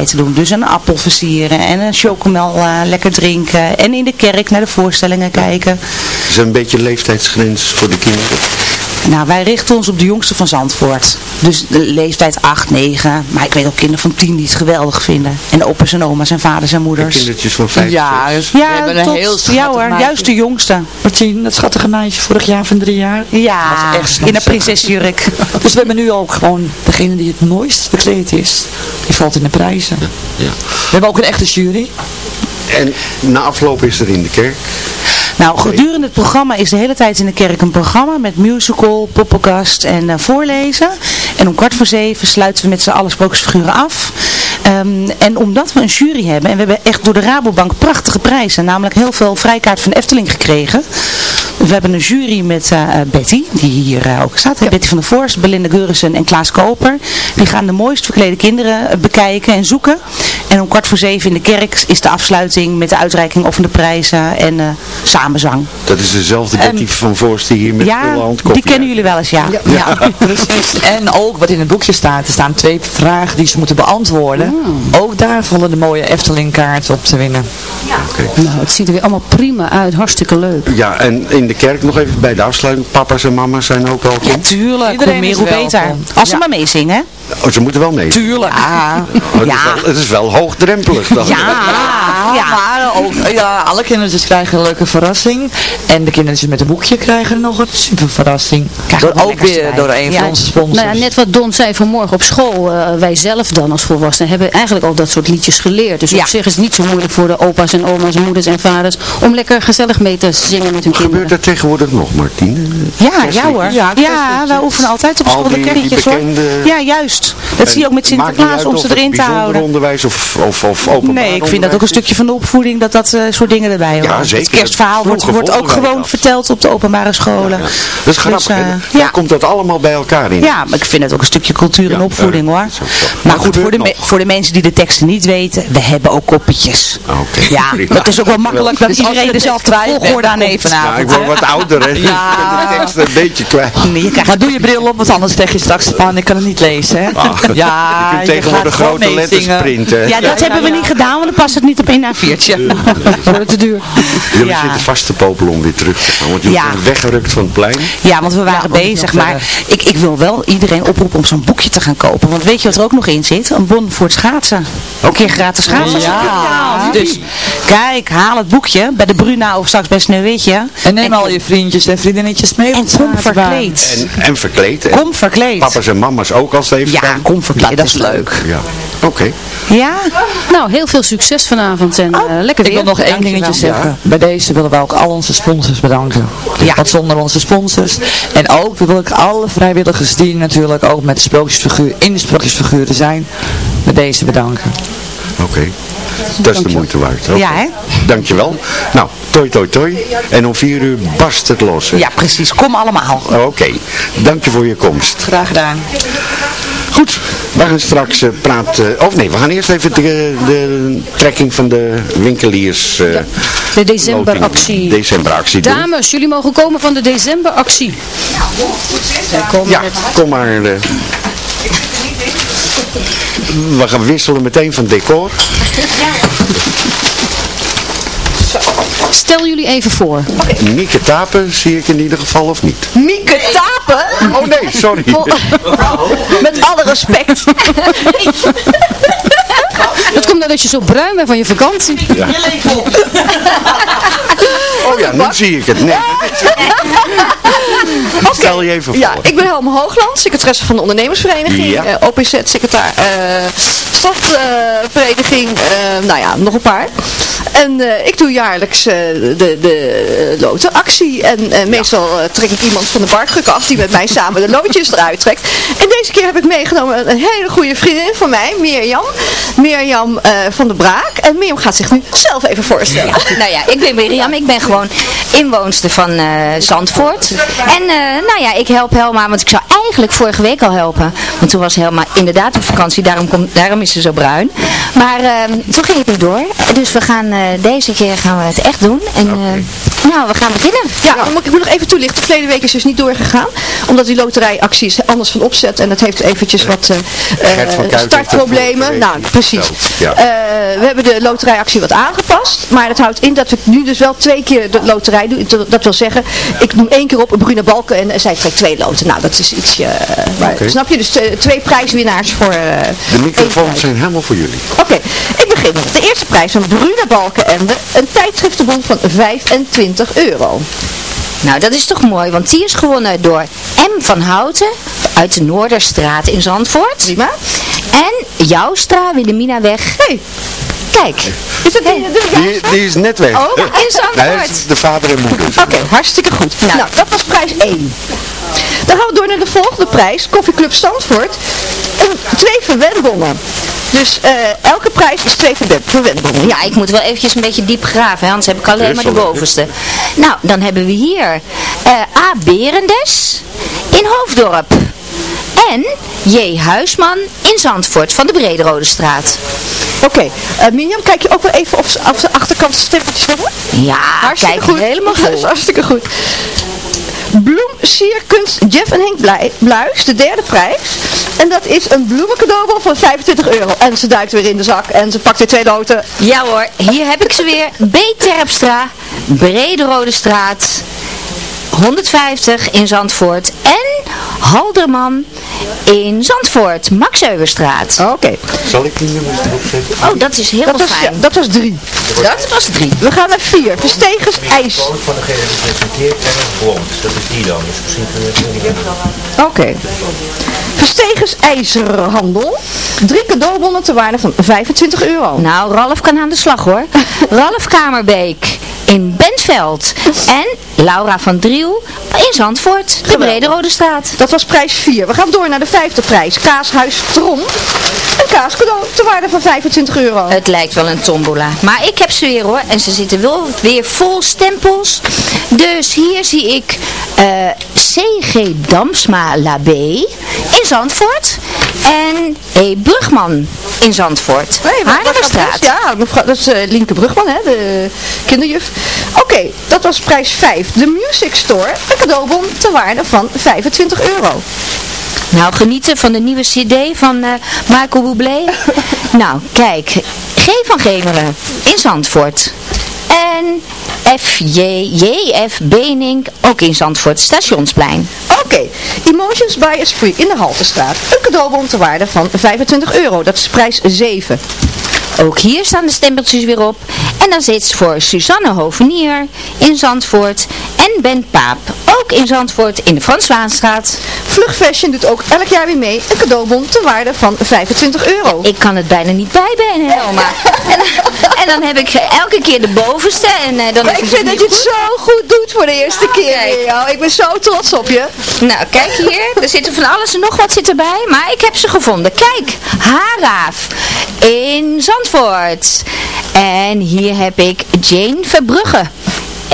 doen. Dus een appel versieren. En een chocomel uh, lekker drinken. En in de kerk naar de voorstellingen kijken. Is een beetje leeftijdsgrens voor de kinderen? Nou, wij richten ons op de jongste van Zandvoort. Dus de leeftijd 8, 9. Maar ik weet ook kinderen van 10 die het geweldig vinden. En opa's en oma's en vaders en moeders. En kindertjes van 5, Ja, dus ja we hebben tot, een heel ja hoor, meisje. juist de jongste. Martien, dat schattige meisje vorig jaar van drie jaar. Ja, echt in een prinsesjurk. (laughs) Dus we hebben nu ook gewoon degene die het mooist bekleed is. Die valt in de prijzen. Ja, ja. We hebben ook een echte jury. En na afloop is er in de kerk? Nou, gedurende het programma is de hele tijd in de kerk een programma met musical, poppenkast en uh, voorlezen. En om kwart voor zeven sluiten we met z'n allen sprookjesfiguren af. Um, en omdat we een jury hebben, en we hebben echt door de Rabobank prachtige prijzen, namelijk heel veel vrijkaart van de Efteling gekregen. We hebben een jury met uh, Betty, die hier uh, ook staat. Ja. Betty van der Voorst, Belinda Geurissen en Klaas Koper. Die gaan de mooist verklede kinderen bekijken en zoeken. En om kwart voor zeven in de kerk is de afsluiting met de uitreiking van de prijzen en uh, samenzang. Dat is dezelfde Betty en, van Voorst die hier met ja, de hand komt. die kennen jullie wel eens, ja. Ja, ja. ja. (laughs) precies. En ook wat in het boekje staat, er staan twee vragen die ze moeten beantwoorden. Oh. Ook daar vallen de mooie Efteling kaarten op te winnen. Ja. Okay. Nou, het ziet er weer allemaal prima uit, hartstikke leuk. Ja, en in de kerk nog even bij de afsluiting, papa's en mama's zijn ook welkom. Ja, tuurlijk, Iedereen hoe meer hoe beter. Als ze maar meezingen? Oh, ze moeten wel mee. Tuurlijk. Ja. Oh, (laughs) het, ja. Is wel, het is wel hoogdrempelig dan. Ja, (laughs) ja. maar ook, ja, alle kindertjes krijgen een leuke verrassing. En de kindertjes met een boekje krijgen nog een super verrassing. Door, ook weer door een van onze sponsors. Nou ja, net wat Don zei vanmorgen op school. Uh, wij zelf dan als volwassenen hebben eigenlijk al dat soort liedjes geleerd. Dus op zich is het niet zo moeilijk voor de opa's en oma's en moeders en vaders om lekker gezellig mee te zingen met hun kinderen. Gebeurt dat tegenwoordig nog, Martine? Ja, ja hoor. Ja, ja wij oefenen altijd op school de kerkjes hoor. Ja, juist. Dat zie je ook met Sinterklaas om ze erin te houden. onderwijs of, of, of openbaar Nee, ik vind dat ook een stukje van de opvoeding dat dat uh, soort dingen erbij horen. Ja, zeker. Het kerstverhaal wordt, wordt ook gewoon verteld op de openbare scholen. Ja, ja. Dat is grappig. Dus, uh, ja. komt dat allemaal bij elkaar in. Ja, maar ik vind het ook een stukje cultuur en opvoeding hoor. Maar goed, voor de, voor de mensen die de teksten niet weten, we hebben ook koppetjes. Okay. Ja, dat is ook wel makkelijk dat iedereen dezelfde volgorde aan heeft vanavond. Ja, ik word wat ouder hè. Ja. Ik ben de teksten een beetje kwijt. Nee, maar doe je bril op, want anders zeg je straks van, ik kan het niet lezen hè. Ja, je kunt tegenwoordig grote letters printen. Ja, dat hebben we niet gedaan, want dan past het niet op één A4'tje. Wordt (laughs) te duur. Jullie zitten vast te popelen om weer terug te gaan, want jullie zijn weggerukt van het plein. Ja, want we waren bezig, maar ik, ik wil wel iedereen oproepen om zo'n boekje te gaan kopen. Want weet je wat er ook nog in zit? Een bon voor het schaatsen. Ook een keer gratis schaatsen. Ja. Dus kijk, haal het boekje bij de Bruna of straks bij Sneeuwwitje. En neem al je vriendjes en vriendinnetjes mee. En kom verkleed. En, en verkleed. Kom verkleed. Papa's en mama's ook als het even Ja, kan. kom verkleed. Dat is leuk. Ja, oké. Okay. Ja? Nou, heel veel succes vanavond en uh, lekker weer. Ik wil nog één dingetje zeggen. Ja. Bij deze willen we ook al onze sponsors bedanken. Ja. Want zonder onze sponsors. En ook wil ik alle vrijwilligers die natuurlijk ook met de sprookjesfiguur, in de sprookjesfiguren zijn, met deze bedanken. Oké. Okay. Dat is de moeite waard. Oké. Ja, hè? Dankjewel. Nou, toi toi toi. En om vier uur barst het los. hè? Ja, precies. Kom allemaal. Oké, dank je voor je komst. Graag gedaan. Goed, we gaan straks eh, praten. Of nee, we gaan eerst even de, de trekking van de winkeliers. eh, De decemberactie. Decemberactie doen. Dames, jullie mogen komen van de decemberactie. Ja, met- kom maar. eh. We gaan wisselen meteen van decor. (laughs) Stel jullie even voor. Mieke Tapen zie ik in ieder geval of niet? Mieke Tapen? Oh nee, sorry. (laughs) Met alle respect. (laughs) Dat komt omdat je zo bruin bent van je vakantie. Ja. Oh ja, nu zie ik het. Nee. (laughs) Stel je even voor. Ja, ik ben Helma Hoogland, secretaresse van de ondernemersvereniging, Ja. eh, OPZ, secretaris, eh stadvereniging, eh, nou ja, nog een paar. En eh, ik doe jaarlijks eh, de, de lotenactie en eh, meestal eh, trek ik iemand van de barkruk af die met mij samen de loodjes eruit trekt. En deze keer heb ik meegenomen een hele goede vriendin van mij, Mirjam. Mirjam eh, van der Braak. En Mirjam gaat zich nu zelf even voorstellen. nou ja, ik ben Mirjam. Ik ben gewoon inwoonster van eh, Zandvoort. En eh, nou ja, ik help Helma, want ik zou eigenlijk vorige week al helpen. Want toen was Helma inderdaad op vakantie, daarom, komt, daarom is ze zo bruin. Maar eh, toen ging het niet door. Dus we gaan, eh, deze keer gaan we het echt doen. En eh, nou, we gaan beginnen. Ja, dan moet ik moet nog even toelichten. Verleden week is dus niet doorgegaan. Omdat die loterijactie is anders van opzet. En dat heeft eventjes wat eh, eh, startproblemen. Nou, precies. ja. Eh, we hebben de loterijactie wat aangepast. Maar dat houdt in dat we nu dus wel twee keer de loterij doen. Dat wil zeggen, ik noem één keer op een Bruna Balken en zij trekt twee loten. Nou, dat is ietsje... eh. Snap je? Dus twee, prijswinnaars voor... eh, De microfoons zijn helemaal voor jullie. Oké, ik begin. De eerste prijs van Bruna Balkenende. Een tijdschriftenbon van 25 euro. Nou, dat is toch mooi, want die is gewonnen door M. van Houten uit de Noorderstraat in Zandvoort. Prima. En Joustra, Wilhelminaweg. Hey. Kijk. Is dat die, de, Die, die is net weg. Oh, in Zandvoort. Nee, dat is de vader en moeder. Oké, hartstikke goed. Nou, dat was prijs 1. Dan gaan we door naar de volgende prijs. Koffieclub Stanford. Een, twee verwendbonnen. Dus eh, elke prijs is twee verwen- verwendbonnen. Ja, ik moet wel eventjes een beetje diep graven, anders heb ik alleen maar de bovenste. Nou, dan hebben we hier eh, A. Berendes in Hoofddorp. En J. Huisman in Zandvoort van de Brederode straat. Oké, eh, Mirjam, kijk je ook wel even of ze, of ze achterkant stempeltjes hebben? Ja, Hartstikke kijk goed. helemaal vol. hartstikke goed. Bloem, sierkunst, Jeff en Henk Blij- Bluis, de derde prijs. En dat is een bloemencadeaubon van 25 euro. En ze duikt weer in de zak en ze pakt weer twee loten. Ja hoor, hier heb ik ze weer. B. Terpstra, Brederode straat, 150 in Zandvoort. En Halderman in Zandvoort, Max Euwerstraat. Oké. Zal ik die nummers erop zetten? Oh, dat is heel Dat was, ja, dat was drie. Dat was drie. We gaan naar vier. Verstegers ijs. van degene die presenteert en het blond. Dat is die dan. Dus misschien kunnen we het Oké. Verstegers ijzerhandel. Drie cadeaubonnen te waarde van 25 euro. Nou, Ralf kan aan de slag hoor. (laughs) Ralf Kamerbeek in Bentveld. En Laura van Driel in Zandvoort, de Brederode straat. Dat was prijs 4. We gaan door naar de vijfde prijs. Kaashuis Tron. Een kaascadeau te waarde van 25 euro. Het lijkt wel een tombola. Maar ik heb ze weer hoor. En ze zitten wel weer vol stempels. Dus hier zie ik CG Damsma Labé in Zandvoort. En E. Brugman in Zandvoort. Nee, Haarlemmerstraat. Ja, mevrouw, dat is eh, Lienke Brugman, hè, de kinderjuf. Oké, dat was prijs 5. De Music Store, een cadeaubon te waarde van 25 euro. Nou, genieten van de nieuwe cd van eh Michael Bublé. (laughs) nou, kijk. G van Gemeren in Zandvoort. En FJ, JF Benink ook in Zandvoort, Stationsplein. Oké, Emotions by Esprit in de Haltestraat. Een cadeaubon te waarde van 25 euro. Dat is prijs 7. Ook hier staan de stempeltjes weer op. En dan zit voor Suzanne Hovenier in Zandvoort en Ben Paap, ook in Zandvoort in de Frans Waanstraat. Vlug Fashion doet ook elk jaar weer mee een cadeaubon ter waarde van 25 euro. Ik kan het bijna niet bijbenen, Helma. en, (laughs) en dan heb ik elke keer de bovenste en eh, dan ik vind dat je het zo goed doet voor de eerste keer weer, joh. Ik ben zo trots op je. Nou, kijk hier. Er zitten van alles en nog wat zit erbij. Maar ik heb ze gevonden. Kijk, Haraaf in Zandvoort. En hier heb ik Jane Verbrugge.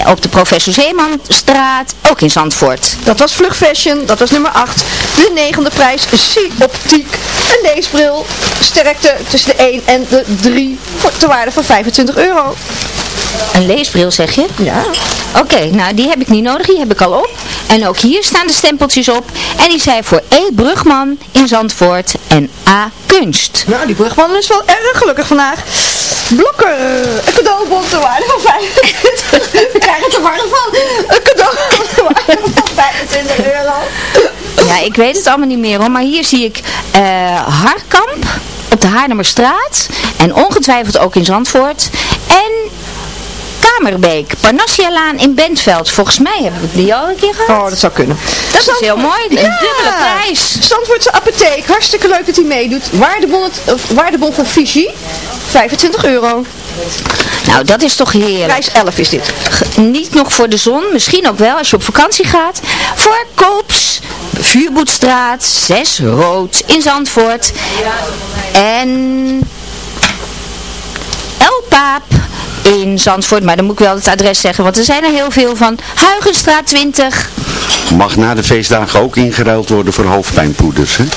Op de Professor Zeemanstraat, ook in Zandvoort. Dat was Vlug Fashion, dat was nummer 8. De negende prijs, C-optiek. Een leesbril, sterkte tussen de 1 en de 3, voor, waarde van 25 euro. Een leesbril zeg je? Ja. Oké, nou die heb ik niet nodig, die heb ik al op. En ook hier staan de stempeltjes op. En die zijn voor E. Brugman in Zandvoort en A. Kunst. Nou, die Brugman is wel erg gelukkig vandaag. Blokker, een cadeaubon ter waarde van 25 (laughs) We krijgen het er warm van. Een cadeaubon ter waarde van 25 euro. Ja, ik weet het allemaal niet meer hoor. Maar hier zie ik eh Harkamp op de Haarlemmerstraat. En ongetwijfeld ook in Zandvoort. En Kamerbeek, Parnassialaan in Bentveld. Volgens mij hebben we die al een keer gehad. Oh, dat zou kunnen. Dat is heel mooi. Een dubbele prijs. Zandvoortse apotheek, hartstikke leuk dat hij meedoet. Waardebon, het, waardebon van Fiji, 25 euro. Nou, dat is toch heerlijk. Prijs 11 is dit. Niet nog voor de zon, misschien ook wel als je op vakantie gaat. Voor Koops, Vuurboetstraat, 6 Rood in Zandvoort. En Elpaap in Zandvoort. Maar dan moet ik wel het adres zeggen, want er zijn er heel veel van. Huigenstraat 20. Mag na de feestdagen ook ingeruild worden voor hoofdpijnpoeders, hè? (laughs)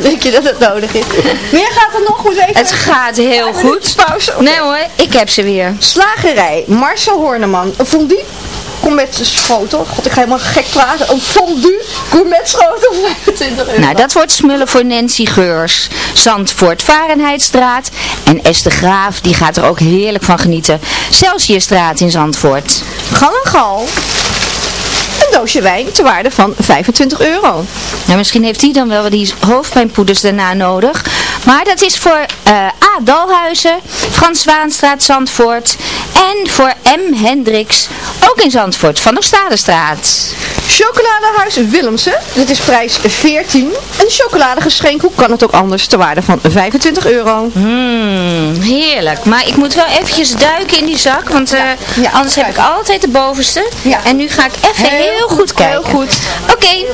Denk je dat het nodig is? Meer gaat er nog? Moet even... Het gaat heel goed. Pauze. Nee hoor, ik heb ze weer. Slagerij, Marcel Horneman. Een fondue gourmet schotel. God, ik ga helemaal gek praten. Een fondue gourmet schotel voor 25 euro. Nou, dat wordt smullen voor Nancy Geurs. Zandvoort Varenheidstraat. En Esther Graaf, die gaat er ook heerlijk van genieten. Celsiusstraat in Zandvoort. Gal en gal. Een doosje wijn ter waarde van 25 euro. Nou, misschien heeft hij dan wel die hoofdpijnpoeders daarna nodig. Maar dat is voor eh, A. Dalhuizen, Frans Waanstraat, Zandvoort. En voor M. Hendricks, ook in Zandvoort, van de Stadestraat. Chocoladehuis Willemsen. Dit is prijs 14. Een chocoladegeschenk. Hoe kan het ook anders? Ter waarde van 25 euro. Mmm, heerlijk. Maar ik moet wel eventjes duiken in die zak, want eh, Ja, anders heb ik altijd de bovenste. Ja. En nu ga ik even heel, goed, kijken. Heel goed. Oké.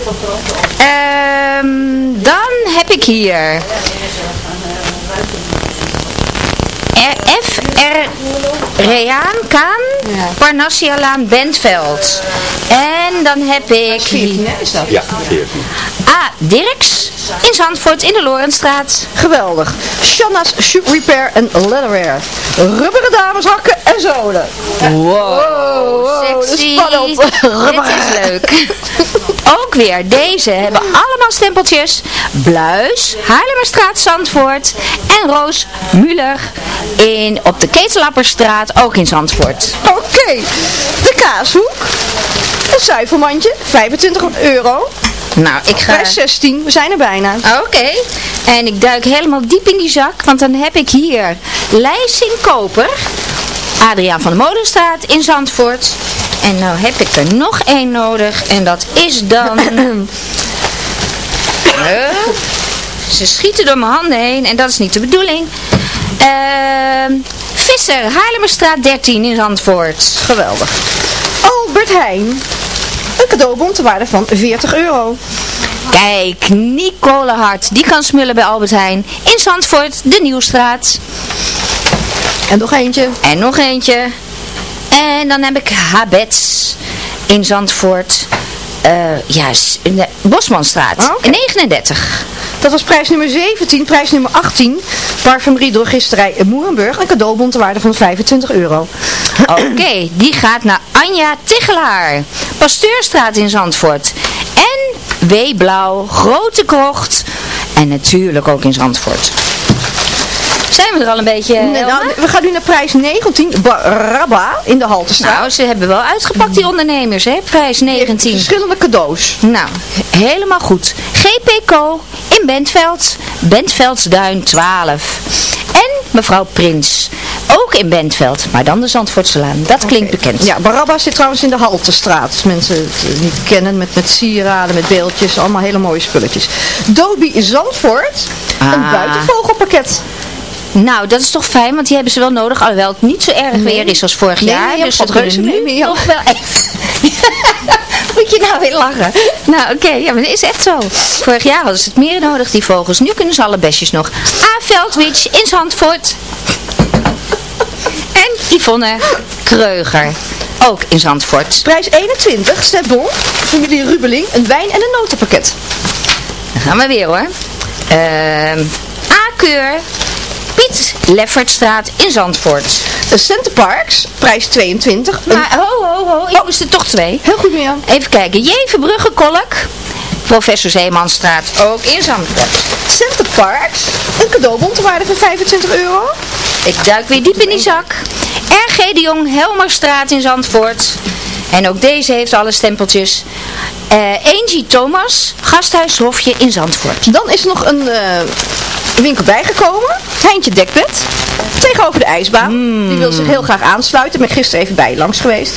Ehm, dan heb ik hier... F. R. Reaan Kaan, Parnassialaan Bentveld. En dan heb ik... Ja, 14. A. Dirks in Zandvoort in de Lorenstraat. Geweldig. Shanna's Shoe Repair en Leatherwear. Rubberen dameshakken en zolen. Wow, sexy. spannend. Dit is leuk. (laughs) Ook weer, deze hebben allemaal stempeltjes. Bluis, Haarlemmerstraat, Zandvoort. En Roos Muller in, op de Ketelapperstraat, ook in Zandvoort. Oké. De kaashoek. Een zuivelmandje. 25 euro. Nou, ik ga... Prijs 16. We zijn er bijna. Oké. En ik duik helemaal diep in die zak, want dan heb ik hier Leising Koper. Adriaan van de Molenstraat in Zandvoort. En nou heb ik er nog één nodig. En dat is dan... (coughs) Ze schieten door mijn handen heen en dat is niet de bedoeling. Ehm Visser, Haarlemmerstraat 13 in Zandvoort. Geweldig. Albert Heijn. Een cadeaubon te waarde van 40 euro. Kijk, Nicole Hart, die kan smullen bij Albert Heijn. In Zandvoort, de Nieuwstraat. En nog eentje. En nog eentje. En dan heb ik Habets in Zandvoort. Eh, ja, in de Bosmanstraat. Ah, oké. 39. Dat was prijs nummer 17. Prijs nummer 18. Parfumerie Drogisterij Moerenburg. Een cadeaubon te waarde van 25 euro. (clears throat) Oké, die gaat naar Anja Tichelaar. Pasteurstraat in Zandvoort. En W Blauw, Grote Krocht. En natuurlijk ook in Zandvoort. Zijn we er al een beetje, nou, we gaan nu naar prijs 19. Barabba in de Haltestraat. Nou, ze hebben wel uitgepakt, die ondernemers, hè? Prijs 19. Verschillende cadeaus. Nou, he- helemaal goed. GPCO in Bentveld, Bentveldsduin 12. En mevrouw Prins. Ook in Bentveld, maar dan de Zandvoortselaan. Dat klinkt bekend. Ja, Barabba zit trouwens in de Haltestraat. Als mensen het niet kennen, met, met sieraden, met beeldjes, allemaal hele mooie spulletjes. Dobie Zandvoort, een Ah. buitenvogelpakket. Nou, dat is toch fijn, want die hebben ze wel nodig. Alhoewel het niet zo erg Nee. weer is als vorig Nee, jaar. dus reuze kunnen mee, nu ja. nog wel (laughs) even... (laughs) Moet je nou weer lachen? Nou, oké, ja, maar dat is echt zo. Vorig jaar hadden ze het meer nodig, die vogels. Nu kunnen ze alle bestjes nog. A. Veldwitch in Zandvoort. En Yvonne Kreuger. Ook in Zandvoort. Prijs 21, Sebon, familie Rubeling, een wijn- en een notenpakket. Dan gaan we weer hoor. Ehm A-keur. Piet Leffertstraat in Zandvoort. Center Parks, prijs 22. Maar ho, ho, ho, ik moest er toch twee. Heel goed, Mirjam. Even kijken. Jevenbrugge Kolk. Professor Zeemanstraat, ook in Zandvoort. Center Parks, een cadeaubon te waarde van 25 euro. Ik duik weer diep in die zak. RG de Jong Helmerstraat in Zandvoort. En ook deze heeft alle stempeltjes. Eh Angie Thomas, Gasthuis Hofje in Zandvoort. Dan is er nog een eh, winkel bijgekomen. Heintje Dekbed. Tegenover de ijsbaan. Die wil zich heel graag aansluiten. Ik ben gisteren even bij je langs geweest.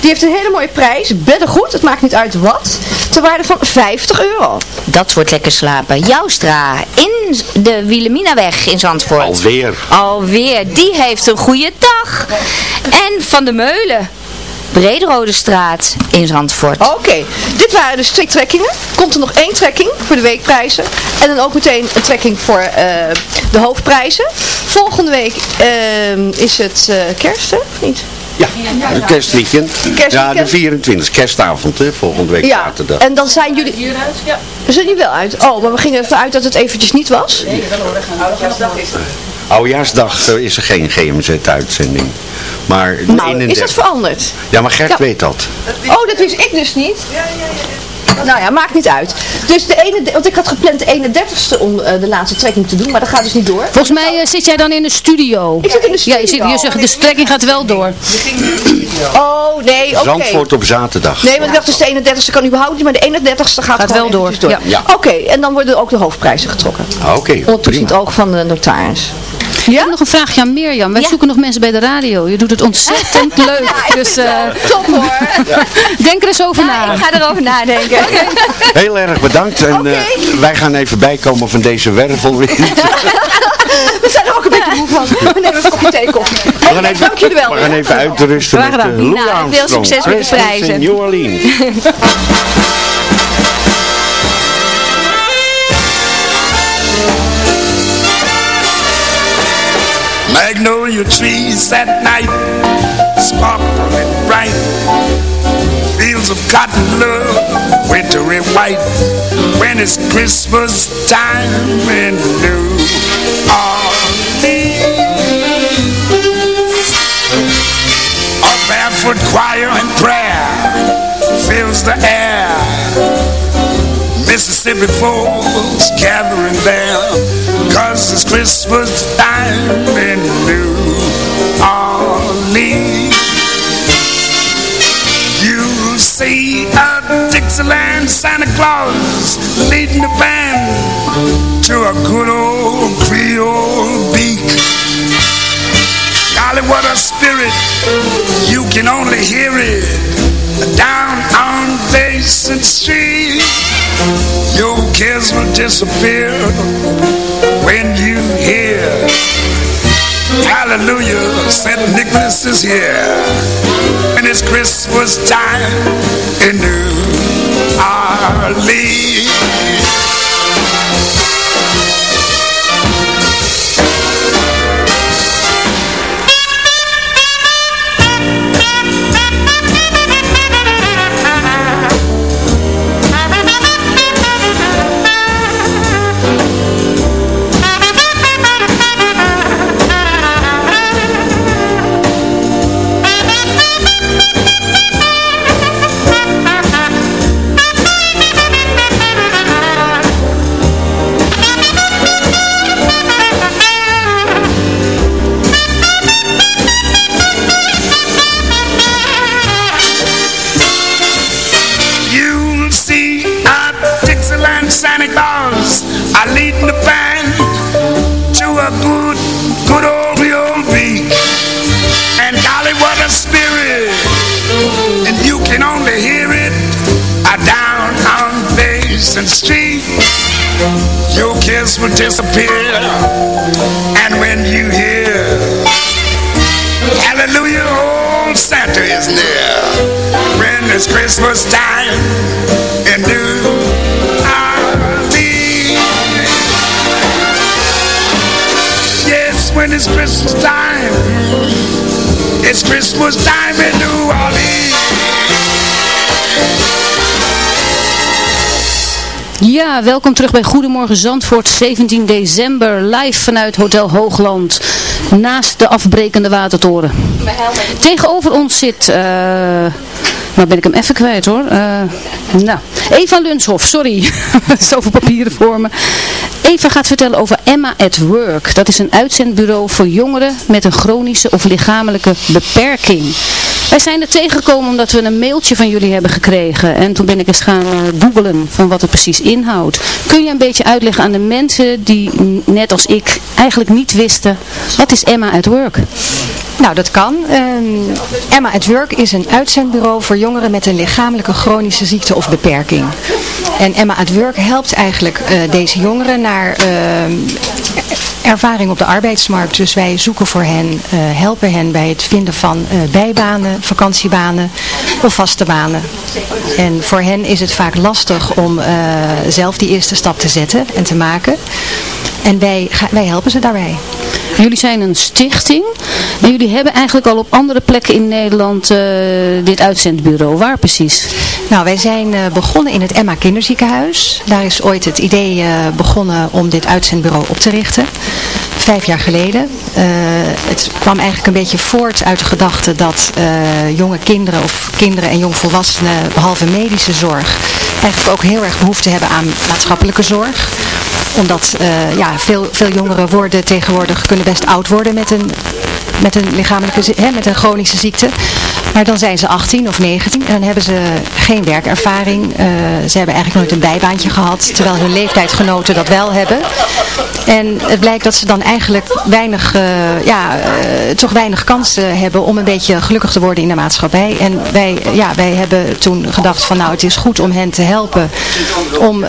Die heeft een hele mooie prijs. Beddengoed, het maakt niet uit wat. Ter waarde van 50 euro. Dat wordt lekker slapen. Joustra in de Willeminaweg in Zandvoort. Alweer. Alweer. Die heeft een goede dag. En Van de Meulen. Brederode straat in Zandvoort. Oké, dit waren dus twee trekkingen. Komt er nog één trekking voor de weekprijzen. En dan ook meteen een trekking voor eh, de hoofdprijzen. Volgende week ehm, is het eh, kerst, hè? Of niet? Ja, het kerstweekend. Ja, de 24 kerstavond, hè, volgende week Ja, zaterdag. en dan zijn jullie... Hieruit, ja. We zijn hier wel uit. Oh, maar we gingen ervan uit dat het eventjes niet was. Nee, wel hoor, we gaan Oudjaarsdag is Oudjaarsdag is er geen GMZ-uitzending. Maar Nou, is 31 dat veranderd? Ja, maar Gert Ja. weet dat. Oh, dat wist ik dus niet. Nou ja, maakt niet uit. Dus de ene, want ik had gepland de 31ste om eh, de laatste trekking te doen, maar dat gaat dus niet door. Volgens mij eh, zit jij dan in de studio. Ik zit in de Ja, je, zit, je zegt de strekking gaat wel door. Oh, nee, oké. Zandvoort op zaterdag. Nee, want ik dacht dus de 31ste kan überhaupt niet, maar de 31ste gaat, Gaat wel door, ja. Ja. Oké, en dan worden ook de hoofdprijzen getrokken. Ah, Oké, Onder toezicht prima. oog van de notaris. Ik heb nog een vraagje aan Mirjam. Wij zoeken nog mensen bij de radio. Je doet het ontzettend (laughs) leuk. Dus eh, Top hoor. (laughs) denk er eens over na. Ik ga erover nadenken. (laughs) Heel erg bedankt. En eh, wij gaan even bijkomen van deze wervelwind. We zijn er ook een beetje moe van. We nemen een kopje thee koffie. We gaan even, Dank jullie wel. we gaan even uitrusten Graag met uh, Nou, veel succes met de prijzen. in New Orleans. Magnolia trees at night, sparkling bright. Fields of cotton love, wintry white. When it's Christmas time in New Orleans. A barefoot choir and prayer fills the air. Mississippi folks gathering there Cause it's Christmas time in New Orleans You see a Dixieland Santa Claus leading the band To a good old Creole beat. Golly, what a spirit. You can only hear it Down on Basin Street. Your cares will disappear When you hear Hallelujah, St. Nicholas is here And it's Christmas time in New Orleans disappear. And when you hear, Hallelujah, old Santa is near. When it's Christmas time New Orleans. Yes, when it's Christmas time, it's Christmas time in New Orleans. Ja, welkom terug bij Goedemorgen Zandvoort, 17 december, live vanuit Hotel Hoogland, naast de afbrekende watertoren. Tegenover ons zit, nou ben ik hem even kwijt hoor, Eh, nou, Eva Lunshoff, sorry, (laughs) zoveel papieren voor me. Eva gaat vertellen over Emma at Work. Dat is een uitzendbureau voor jongeren met een chronische of lichamelijke beperking. Wij zijn er tegengekomen omdat we een mailtje van jullie hebben gekregen. En toen ben ik eens gaan eh, googlen van wat het precies inhoudt. Kun je een beetje uitleggen aan de mensen die, net als ik, eigenlijk niet wisten, wat is Emma at Work? Nou, dat kan. Ehm, Emma at Work is een uitzendbureau voor jongeren met een lichamelijke chronische ziekte of beperking. En Emma at Work helpt eigenlijk eh, deze jongeren naar ehm, ervaring op de arbeidsmarkt. Dus wij zoeken voor hen, eh, helpen hen bij het vinden van eh, bijbanen, vakantiebanen of vaste banen. En voor hen is het vaak lastig om eh, zelf die eerste stap te zetten en te maken. En wij, wij helpen ze daarbij. Jullie zijn een stichting en jullie hebben eigenlijk al op andere plekken in Nederland eh, dit uitzendbureau. Waar precies? Nou, wij zijn eh, begonnen in het Emma Kinderziekenhuis. Daar is ooit het idee eh, begonnen om dit uitzendbureau op te richten. Vijf jaar geleden. Het kwam eigenlijk een beetje voort uit de gedachte dat jonge kinderen of kinderen en jongvolwassenen, behalve medische zorg, eigenlijk ook heel erg behoefte hebben aan maatschappelijke zorg omdat eh, ja, veel, veel jongeren worden tegenwoordig, kunnen best oud worden met een, met een lichamelijke, hè, met een chronische ziekte. Maar dan zijn ze 18 of 19 en dan hebben ze geen werkervaring. Eh, ze hebben eigenlijk nooit een bijbaantje gehad, terwijl hun leeftijdsgenoten dat wel hebben. En het blijkt dat ze dan eigenlijk weinig, eh, ja, eh, toch weinig kansen hebben om een beetje gelukkig te worden in de maatschappij. En wij, ja, wij hebben toen gedacht van nou het is goed om hen te helpen om,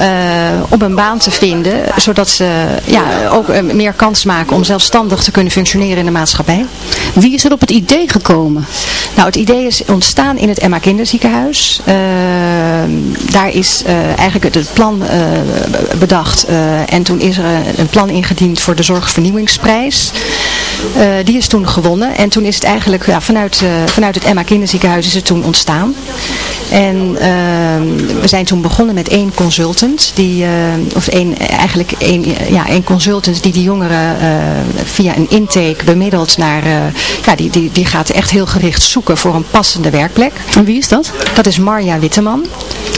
om een baan te vinden. Zodat ze ja, ook meer kans maken om zelfstandig te kunnen functioneren in de maatschappij. Wie is er op het idee gekomen? Nou, het idee is ontstaan in het Emma Kinderziekenhuis. Eh, daar is eh, eigenlijk het, plan eh, bedacht. eh, en toen is er een- plan ingediend voor de Zorgvernieuwingsprijs. Die is toen gewonnen. En toen is het eigenlijk ja, vanuit, vanuit het Emma Kinderziekenhuis is het toen ontstaan. En ehm, we zijn toen begonnen met één consultant. Die, of één, eigenlijk één, ja, één consultant die die jongeren via een intake bemiddelt naar... eh, ja, die, die, die gaat echt heel gericht zoeken voor een passende werkplek. En wie is dat? Dat is Marja Witteman.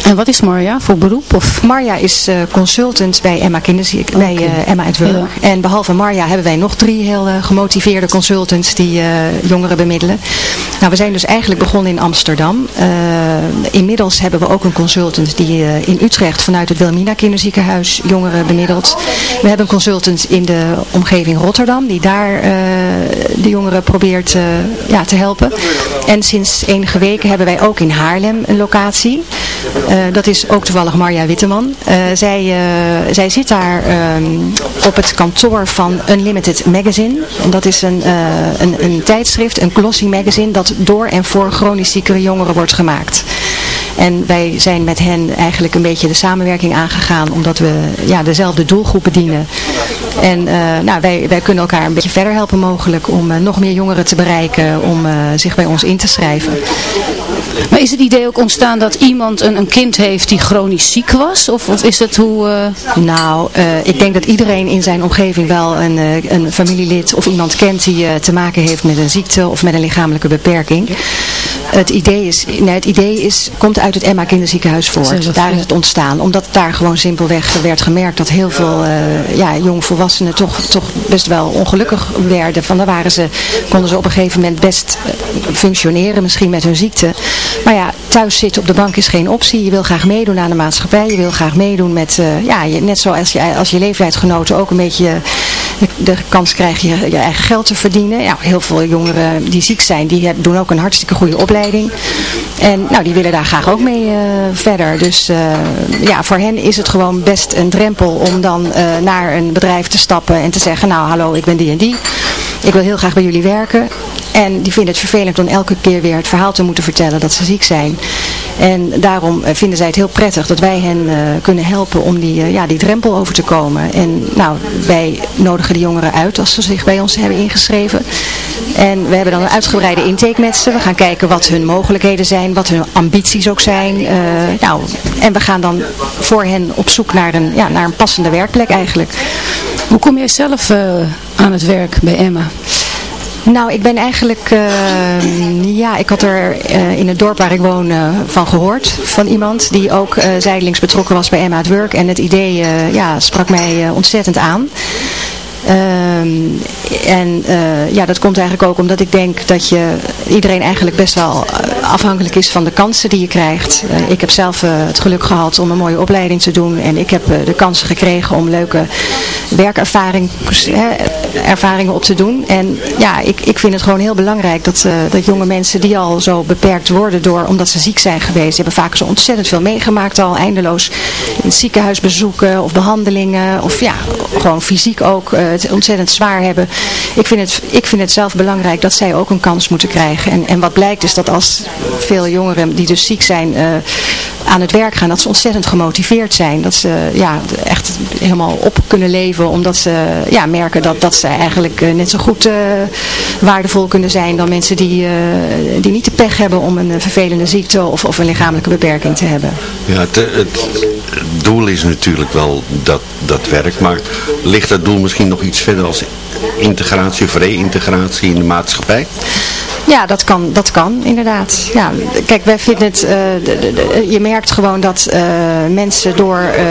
En wat is Marja voor beroep? Of? Marja is eh, consultant bij Emma Kinderziek, bij eh, Emma at Work. En behalve Marja hebben wij nog drie heel gemotiveerde consultants die jongeren bemiddelen. Nou, we zijn dus eigenlijk begonnen in Amsterdam. Inmiddels hebben we ook een consultant die in Utrecht vanuit het Wilmina Kinderziekenhuis jongeren bemiddelt. We hebben een consultant in de omgeving Rotterdam die daar de jongeren probeert eh, ja, te helpen. En sinds enige weken hebben wij ook in Haarlem een locatie. Eh, dat is ook toevallig Marja Witteman. Eh, zij, zij zit daar ehm, op het kantoor van Unlimited Magazine. En dat is een, een, een tijdschrift, een glossy magazine, dat door en voor chronisch ziekere jongeren wordt gemaakt. En wij zijn met hen eigenlijk een beetje de samenwerking aangegaan, omdat we ja, dezelfde doelgroep bedienen. En eh, nou, wij, wij kunnen elkaar een beetje verder helpen mogelijk om eh, nog meer jongeren te bereiken, om eh, zich bij ons in te schrijven. Maar is het idee ook ontstaan dat iemand een, een kind heeft die chronisch ziek was? Of, of is het hoe... Nou, ik denk dat iedereen in zijn omgeving wel een, een familielid of iemand kent die te maken heeft met een ziekte of met een lichamelijke beperking. Het idee, is, nee, het idee is, komt uit het Emma Kinderziekenhuis voort. Daar is het ontstaan. Omdat daar gewoon simpelweg werd gemerkt dat heel veel eh, ja, jongvolwassenen toch, toch best wel ongelukkig werden. Van daar waren ze, konden ze op een gegeven moment best eh, functioneren, misschien met hun ziekte. Maar ja, thuis zitten op de bank is geen optie. Je wil graag meedoen aan de maatschappij. Je wil graag meedoen met, eh, ja, je, net zoals je, als je leeftijdsgenoten ook een beetje de kans krijg je je eigen geld te verdienen. Ja, heel veel jongeren die ziek zijn, die doen ook een hartstikke goede opleiding. En nou, die willen daar graag ook mee eh, verder. Dus eh, ja, voor hen is het gewoon best een drempel om dan eh, naar een bedrijf te stappen en te zeggen, nou hallo, ik ben die en die. Ik wil heel graag bij jullie werken. En die vinden het vervelend om elke keer weer het verhaal te moeten vertellen dat ze ziek zijn. En daarom eh, vinden zij het heel prettig dat wij hen eh, kunnen helpen om die, eh, ja, die drempel over te komen. En nou, wij nodigen de jongeren uit als ze zich bij ons hebben ingeschreven. En we hebben dan een uitgebreide intake met ze. We gaan kijken wat hun mogelijkheden zijn, wat hun ambities ook zijn. Nou, en we gaan dan voor hen op zoek naar een, ja, naar een passende werkplek eigenlijk. Hoe kom jij zelf aan het werk bij Emma? Nou, ik ben eigenlijk, eh, ja, ik had er eh, in het dorp waar ik woon eh, van gehoord. Van iemand die ook eh, zijdelings betrokken was bij Emma at Work. En het idee, ja, sprak mij ontzettend aan. Ehm, en eh, ja, dat komt eigenlijk ook omdat ik denk dat je iedereen eigenlijk best wel eh, afhankelijk is van de kansen die je krijgt. Eh, ik heb zelf het geluk gehad om een mooie opleiding te doen en ik heb de kansen gekregen om leuke werkervaring, ervaringen op te doen. En ja, ik, ik vind het gewoon heel belangrijk dat, dat jonge mensen die al zo beperkt worden door, omdat ze ziek zijn geweest, hebben vaak zo ontzettend veel meegemaakt al, eindeloos in het ziekenhuis bezoeken of behandelingen of ja, gewoon fysiek ook het ontzettend zwaar hebben. Ik vind, het, ik vind het zelf belangrijk dat zij ook een kans moeten krijgen. En, en wat blijkt is dat als veel jongeren die dus ziek zijn eh, aan het werk gaan, dat ze ontzettend gemotiveerd zijn. Dat ze ja, echt helemaal op kunnen leven omdat ze ja, merken dat, dat ze eigenlijk eh, net zo goed eh, waardevol kunnen zijn dan mensen die, eh, die niet de pech hebben om een eh, vervelende ziekte of, of een lichamelijke beperking te hebben. Ja, het, het, doel is natuurlijk wel dat, dat werk, maar ligt dat doel misschien nog iets verder als integratie of reïntegratie in de maatschappij? Ja, dat kan, dat kan inderdaad. Ja, kijk, wij vinden het, eh, de- de- de- je merkt gewoon dat eh, mensen door, eh,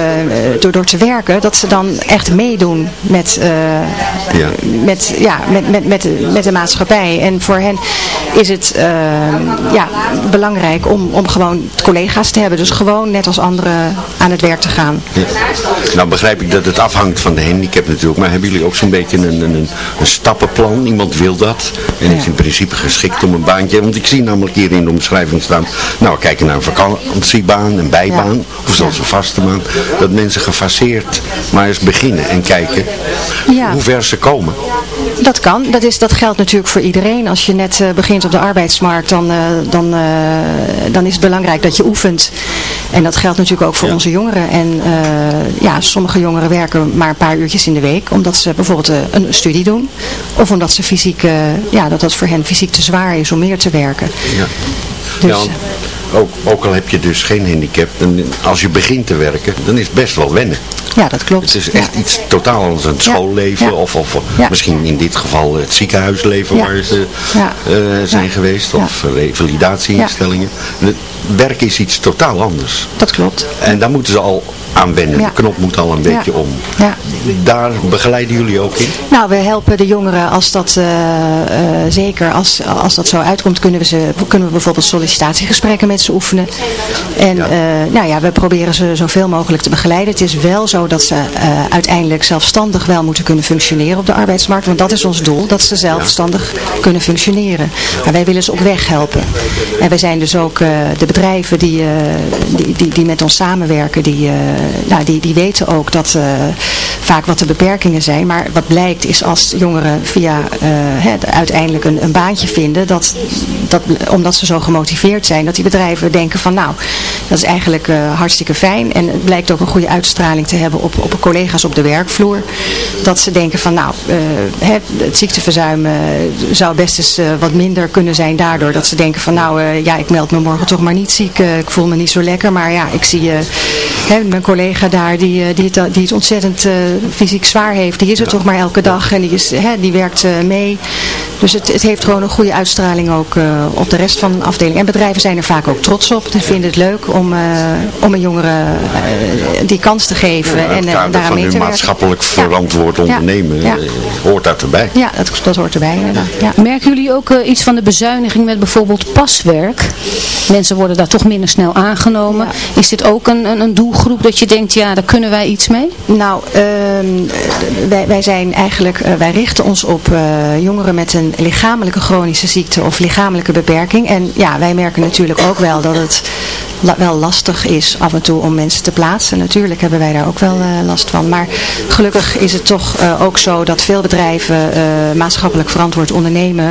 door, door te werken, dat ze dan echt meedoen met, Ja. met, ja, met, met, met, de, met de maatschappij. En voor hen is het ja, belangrijk om, om gewoon collega's te hebben. Dus gewoon net als anderen aan het werk te gaan. Ja. Nou begrijp ik dat het afhangt van de handicap natuurlijk, maar hebben jullie ook zo'n beetje een, een, een, een stappenplan? Iemand wil dat en is in principe geschikt om een baantje, want ik zie namelijk hier in de omschrijving staan, nou we kijken naar een vakantiebaan, een bijbaan of zelfs een vaste baan, dat mensen gefaseerd maar eens beginnen en kijken hoe ver ze komen. Dat kan. Dat, is, dat geldt natuurlijk voor iedereen. Als je net eh, begint op de arbeidsmarkt, dan, eh, dan, eh, dan is het belangrijk dat je oefent. En dat geldt natuurlijk ook voor onze jongeren. En ja, sommige jongeren werken maar een paar uurtjes in de week, omdat ze bijvoorbeeld een studie doen. Of omdat ze fysiek, ja, dat dat voor hen fysiek te zwaar is om meer te werken. Ja. Dus, ja, ook, ook al heb je dus geen handicap, dan, als je begint te werken, dan is het best wel wennen. Ja, dat klopt. Het is echt iets totaal anders dan het schoolleven Ja. of, of Ja. misschien in dit geval het ziekenhuisleven waar ze eh, zijn geweest of revalidatieinstellingen. Het werk is iets totaal anders. Dat klopt. En daar moeten ze al aan wennen. De knop moet al een beetje om. Ja. Daar begeleiden jullie ook in? Nou, we helpen de jongeren als dat, eh, eh, zeker als, als dat zo uitkomt, kunnen we, ze, kunnen we bijvoorbeeld sollicitatiegesprekken met ze oefenen. En eh, nou ja, we proberen ze zoveel mogelijk te begeleiden. Het is wel zo dat ze eh, uiteindelijk zelfstandig wel moeten kunnen functioneren op de arbeidsmarkt. Want dat is ons doel, dat ze zelfstandig kunnen functioneren. Maar wij willen ze op weg helpen. En wij zijn dus ook eh, de bedrijven die, die, die, die met ons samenwerken, die, nou, die, die weten ook dat vaak wat de beperkingen zijn. Maar wat blijkt is als jongeren via de- uiteindelijk een, een baantje vinden, dat, dat, omdat ze zo gemotiveerd zijn, dat die bedrijven denken van nou, dat is eigenlijk eh, hartstikke fijn. En het blijkt ook een goede uitstraling te hebben op, op collega's op de werkvloer. Dat ze denken van nou, eh, het ziekteverzuim eh, zou best eens wat minder kunnen zijn daardoor. Dat ze denken van nou, ja ik meld me morgen toch maar niet ziek, ik voel me niet zo lekker. Maar ja, ik zie hè, mijn collega daar die, die, het, die het ontzettend fysiek zwaar heeft. Die is er toch maar elke dag en die, is, hè, die werkt mee. Dus het, het heeft gewoon een goede uitstraling ook op de rest van de afdeling. En bedrijven zijn er vaak ook trots op. Die vinden het leuk om, eh, om een jongere eh, die kans te geven Ja, en, eh, mee hun te werken. maatschappelijk verantwoord ondernemen Ja. hoort dat erbij. Ja, dat, dat hoort erbij inderdaad. Ja. Merken jullie ook iets van de bezuiniging met bijvoorbeeld paswerk? Mensen worden daar toch minder snel aangenomen. Is dit ook een, een, een doelgroep dat je denkt, ja, daar kunnen wij iets mee? Nou, ehm, wij, wij zijn eigenlijk, wij richten ons op eh, jongeren met een lichamelijke chronische ziekte of lichamelijke beperking. En ja, wij merken natuurlijk ook dat het wel lastig is af en toe om mensen te plaatsen. Natuurlijk hebben wij daar ook wel uh, last van. Maar gelukkig is het toch uh, ook zo dat veel bedrijven uh, maatschappelijk verantwoord ondernemen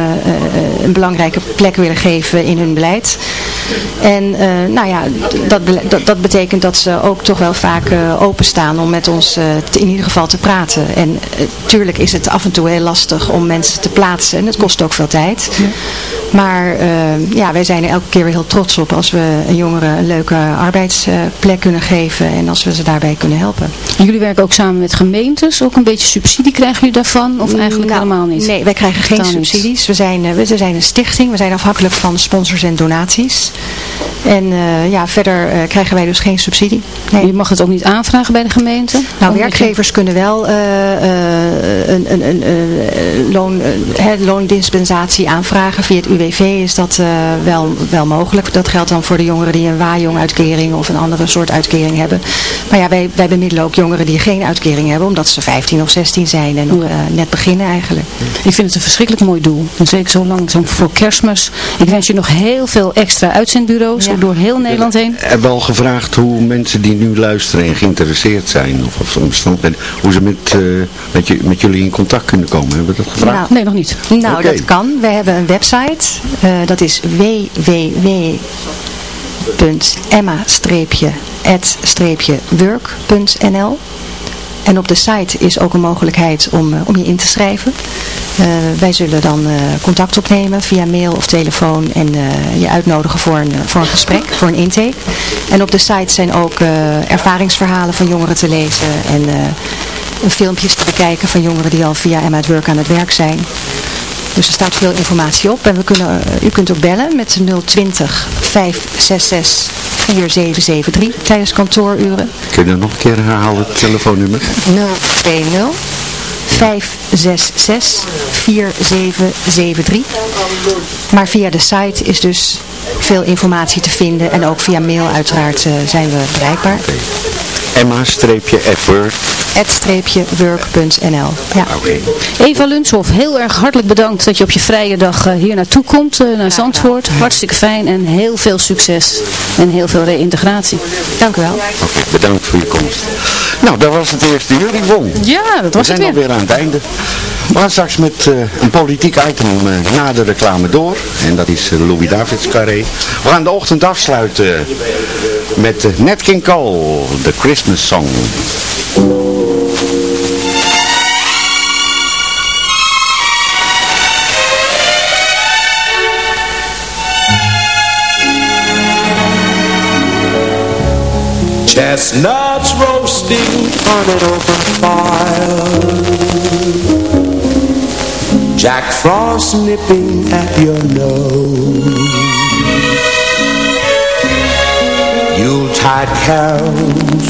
een belangrijke plek willen geven in hun beleid. En nou ja, dat, dat, dat, betekent dat ze ook toch wel vaak openstaan om met ons te, in ieder geval te praten. En tuurlijk is het af en toe heel lastig om mensen te plaatsen en het kost ook veel tijd. Ja. Maar ja, wij zijn er elke keer weer heel trots op als we een jongere een leuke arbeidsplek kunnen geven en als we ze daarbij kunnen helpen. En jullie werken ook samen met gemeentes, ook een beetje subsidie krijgen jullie daarvan of eigenlijk nou, helemaal niet? Nee, wij krijgen geen subsidies. We zijn, uh, we zijn een stichting, we zijn afhankelijk van sponsors en donaties. En uh, ja, verder uh, krijgen wij dus geen subsidie. Nee. Je mag het ook niet aanvragen bij de gemeente? Nou, werkgevers kunnen wel een, een, een, loon, loondispensatie aanvragen. Via het UWV is dat wel, wel mogelijk. Dat geldt dan voor de jongeren die een waaijong-uitkering of een andere soort uitkering hebben. Maar ja, wij, wij bemiddelen ook jongeren die geen uitkering hebben, omdat ze 15 of 16 zijn en nog uh, net beginnen eigenlijk. Ik vind het een verschrikkelijk mooi doel. En zeker zo lang zo voor kerstmis. Ik wens je nog heel veel extra uitzendbureaus ja. door heel Nederland heen. Ik heb wel gevraagd hoe mensen die nu luisteren en geïnteresseerd zijn, of, of omstandigheden, hoe ze met, uh, met, je, met jullie in contact kunnen komen. Hebben we dat gevraagd? Nou, nee, nog niet. Nou, okay. dat kan. We hebben een website. Uh, dat is www emma-work.nl en op de site is ook een mogelijkheid om, uh, om je in te schrijven. Uh, wij zullen dan uh, contact opnemen via mail of telefoon en je uitnodigen voor een, voor een gesprek, voor een intake. En op de site zijn ook ervaringsverhalen van jongeren te lezen en filmpjes te bekijken van jongeren die al via Emma Work aan het werk zijn. Dus er staat veel informatie op. En we kunnen, u kunt ook bellen met 020 566 4773 tijdens kantooruren. Kun je nog een keer herhalen het telefoonnummer? 020 566 4773. Maar via de site is dus veel informatie te vinden. En ook via mail uiteraard uh, zijn we bereikbaar. Emma-Work work.nl ja. Okay. Eva Lunshoff, heel erg hartelijk bedankt dat je op je vrije dag uh, hier naartoe komt, uh, naar Zandvoort. Hartstikke fijn en heel veel succes en heel veel reïntegratie. Dank u wel. Oké, okay, bedankt voor je komst. Nou, dat was het eerste jullie won. Ja, dat was We het weer. weer. alweer aan einde. We gaan straks met uh, een politiek item na de reclame door. En dat is Louis Davids Carré. We gaan de ochtend afsluiten met Nat King Cole, de Christmas Song. Chestnuts roasting on an open fire Jack Frost nipping at your nose. Yuletide carols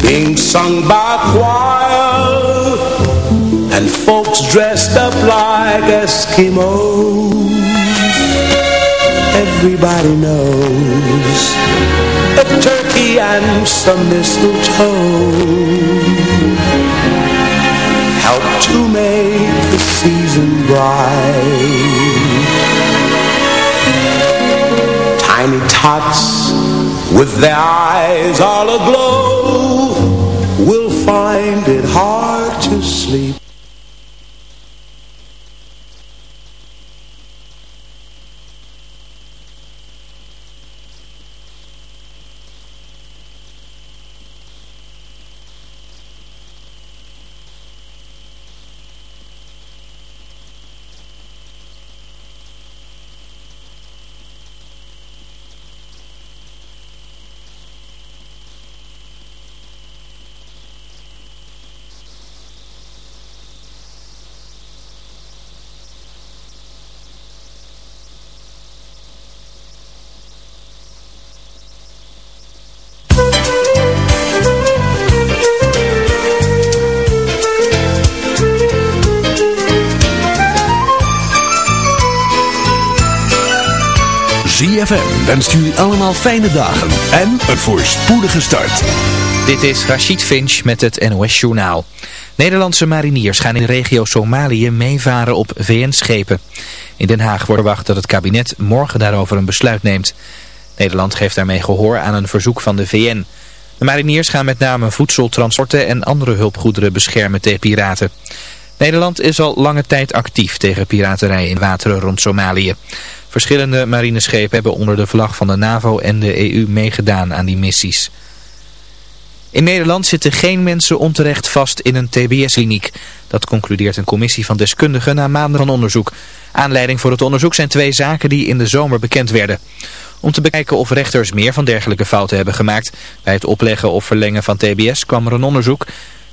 being sung by choir And folks dressed up like Eskimos. Everybody knows a turkey and some mistletoe help to make season bright. Tiny tots with their eyes all aglow will find it hard to sleep. ZFM wenst jullie allemaal fijne dagen en een voorspoedige start. Dit is Rachid Finch met het NOS Journaal. Nederlandse mariniers gaan in regio Somalië meevaren op VN-schepen. In Den Haag wordt verwacht dat het kabinet morgen daarover een besluit neemt. Nederland geeft daarmee gehoor aan een verzoek van de VN. De mariniers gaan met name voedseltransporten en andere hulpgoederen beschermen tegen piraten. Nederland is al lange tijd actief tegen piraterij in wateren rond Somalië. Verschillende marineschepen hebben onder de vlag van de NAVO en de EU meegedaan aan die missies. In Nederland zitten geen mensen onterecht vast in een TBS-kliniek. Dat concludeert een commissie van deskundigen na maanden van onderzoek. Aanleiding voor het onderzoek zijn twee zaken die in de zomer bekend werden. Om te bekijken of rechters meer van dergelijke fouten hebben gemaakt. Bij het opleggen of verlengen van TBS kwam er een onderzoek.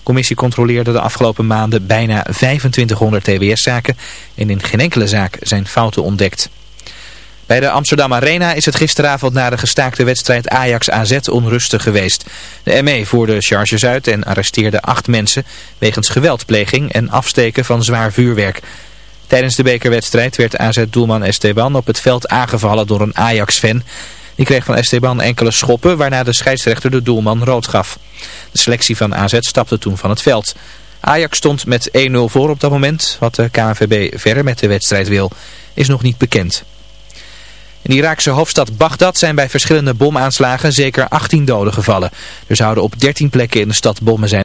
Commissie controleerde de afgelopen maanden bijna 2500 TBS-zaken. En in geen enkele zaak zijn fouten ontdekt. Bij de Amsterdam Arena is het gisteravond na de gestaakte wedstrijd Ajax-AZ onrustig geweest. De ME voerde charges uit en arresteerde acht mensen wegens geweldpleging en afsteken van zwaar vuurwerk. Tijdens de bekerwedstrijd werd AZ-doelman Esteban op het veld aangevallen door een Ajax-fan. Die kreeg van Esteban enkele schoppen, waarna de scheidsrechter de doelman rood gaf. De selectie van AZ stapte toen van het veld. Ajax stond met 1-0 voor op dat moment. Wat de KNVB verder met de wedstrijd wil, is nog niet bekend. In de Iraakse hoofdstad Bagdad zijn bij verschillende bomaanslagen zeker 18 doden gevallen. Er zouden op 13 plekken in de stad bommen zijn.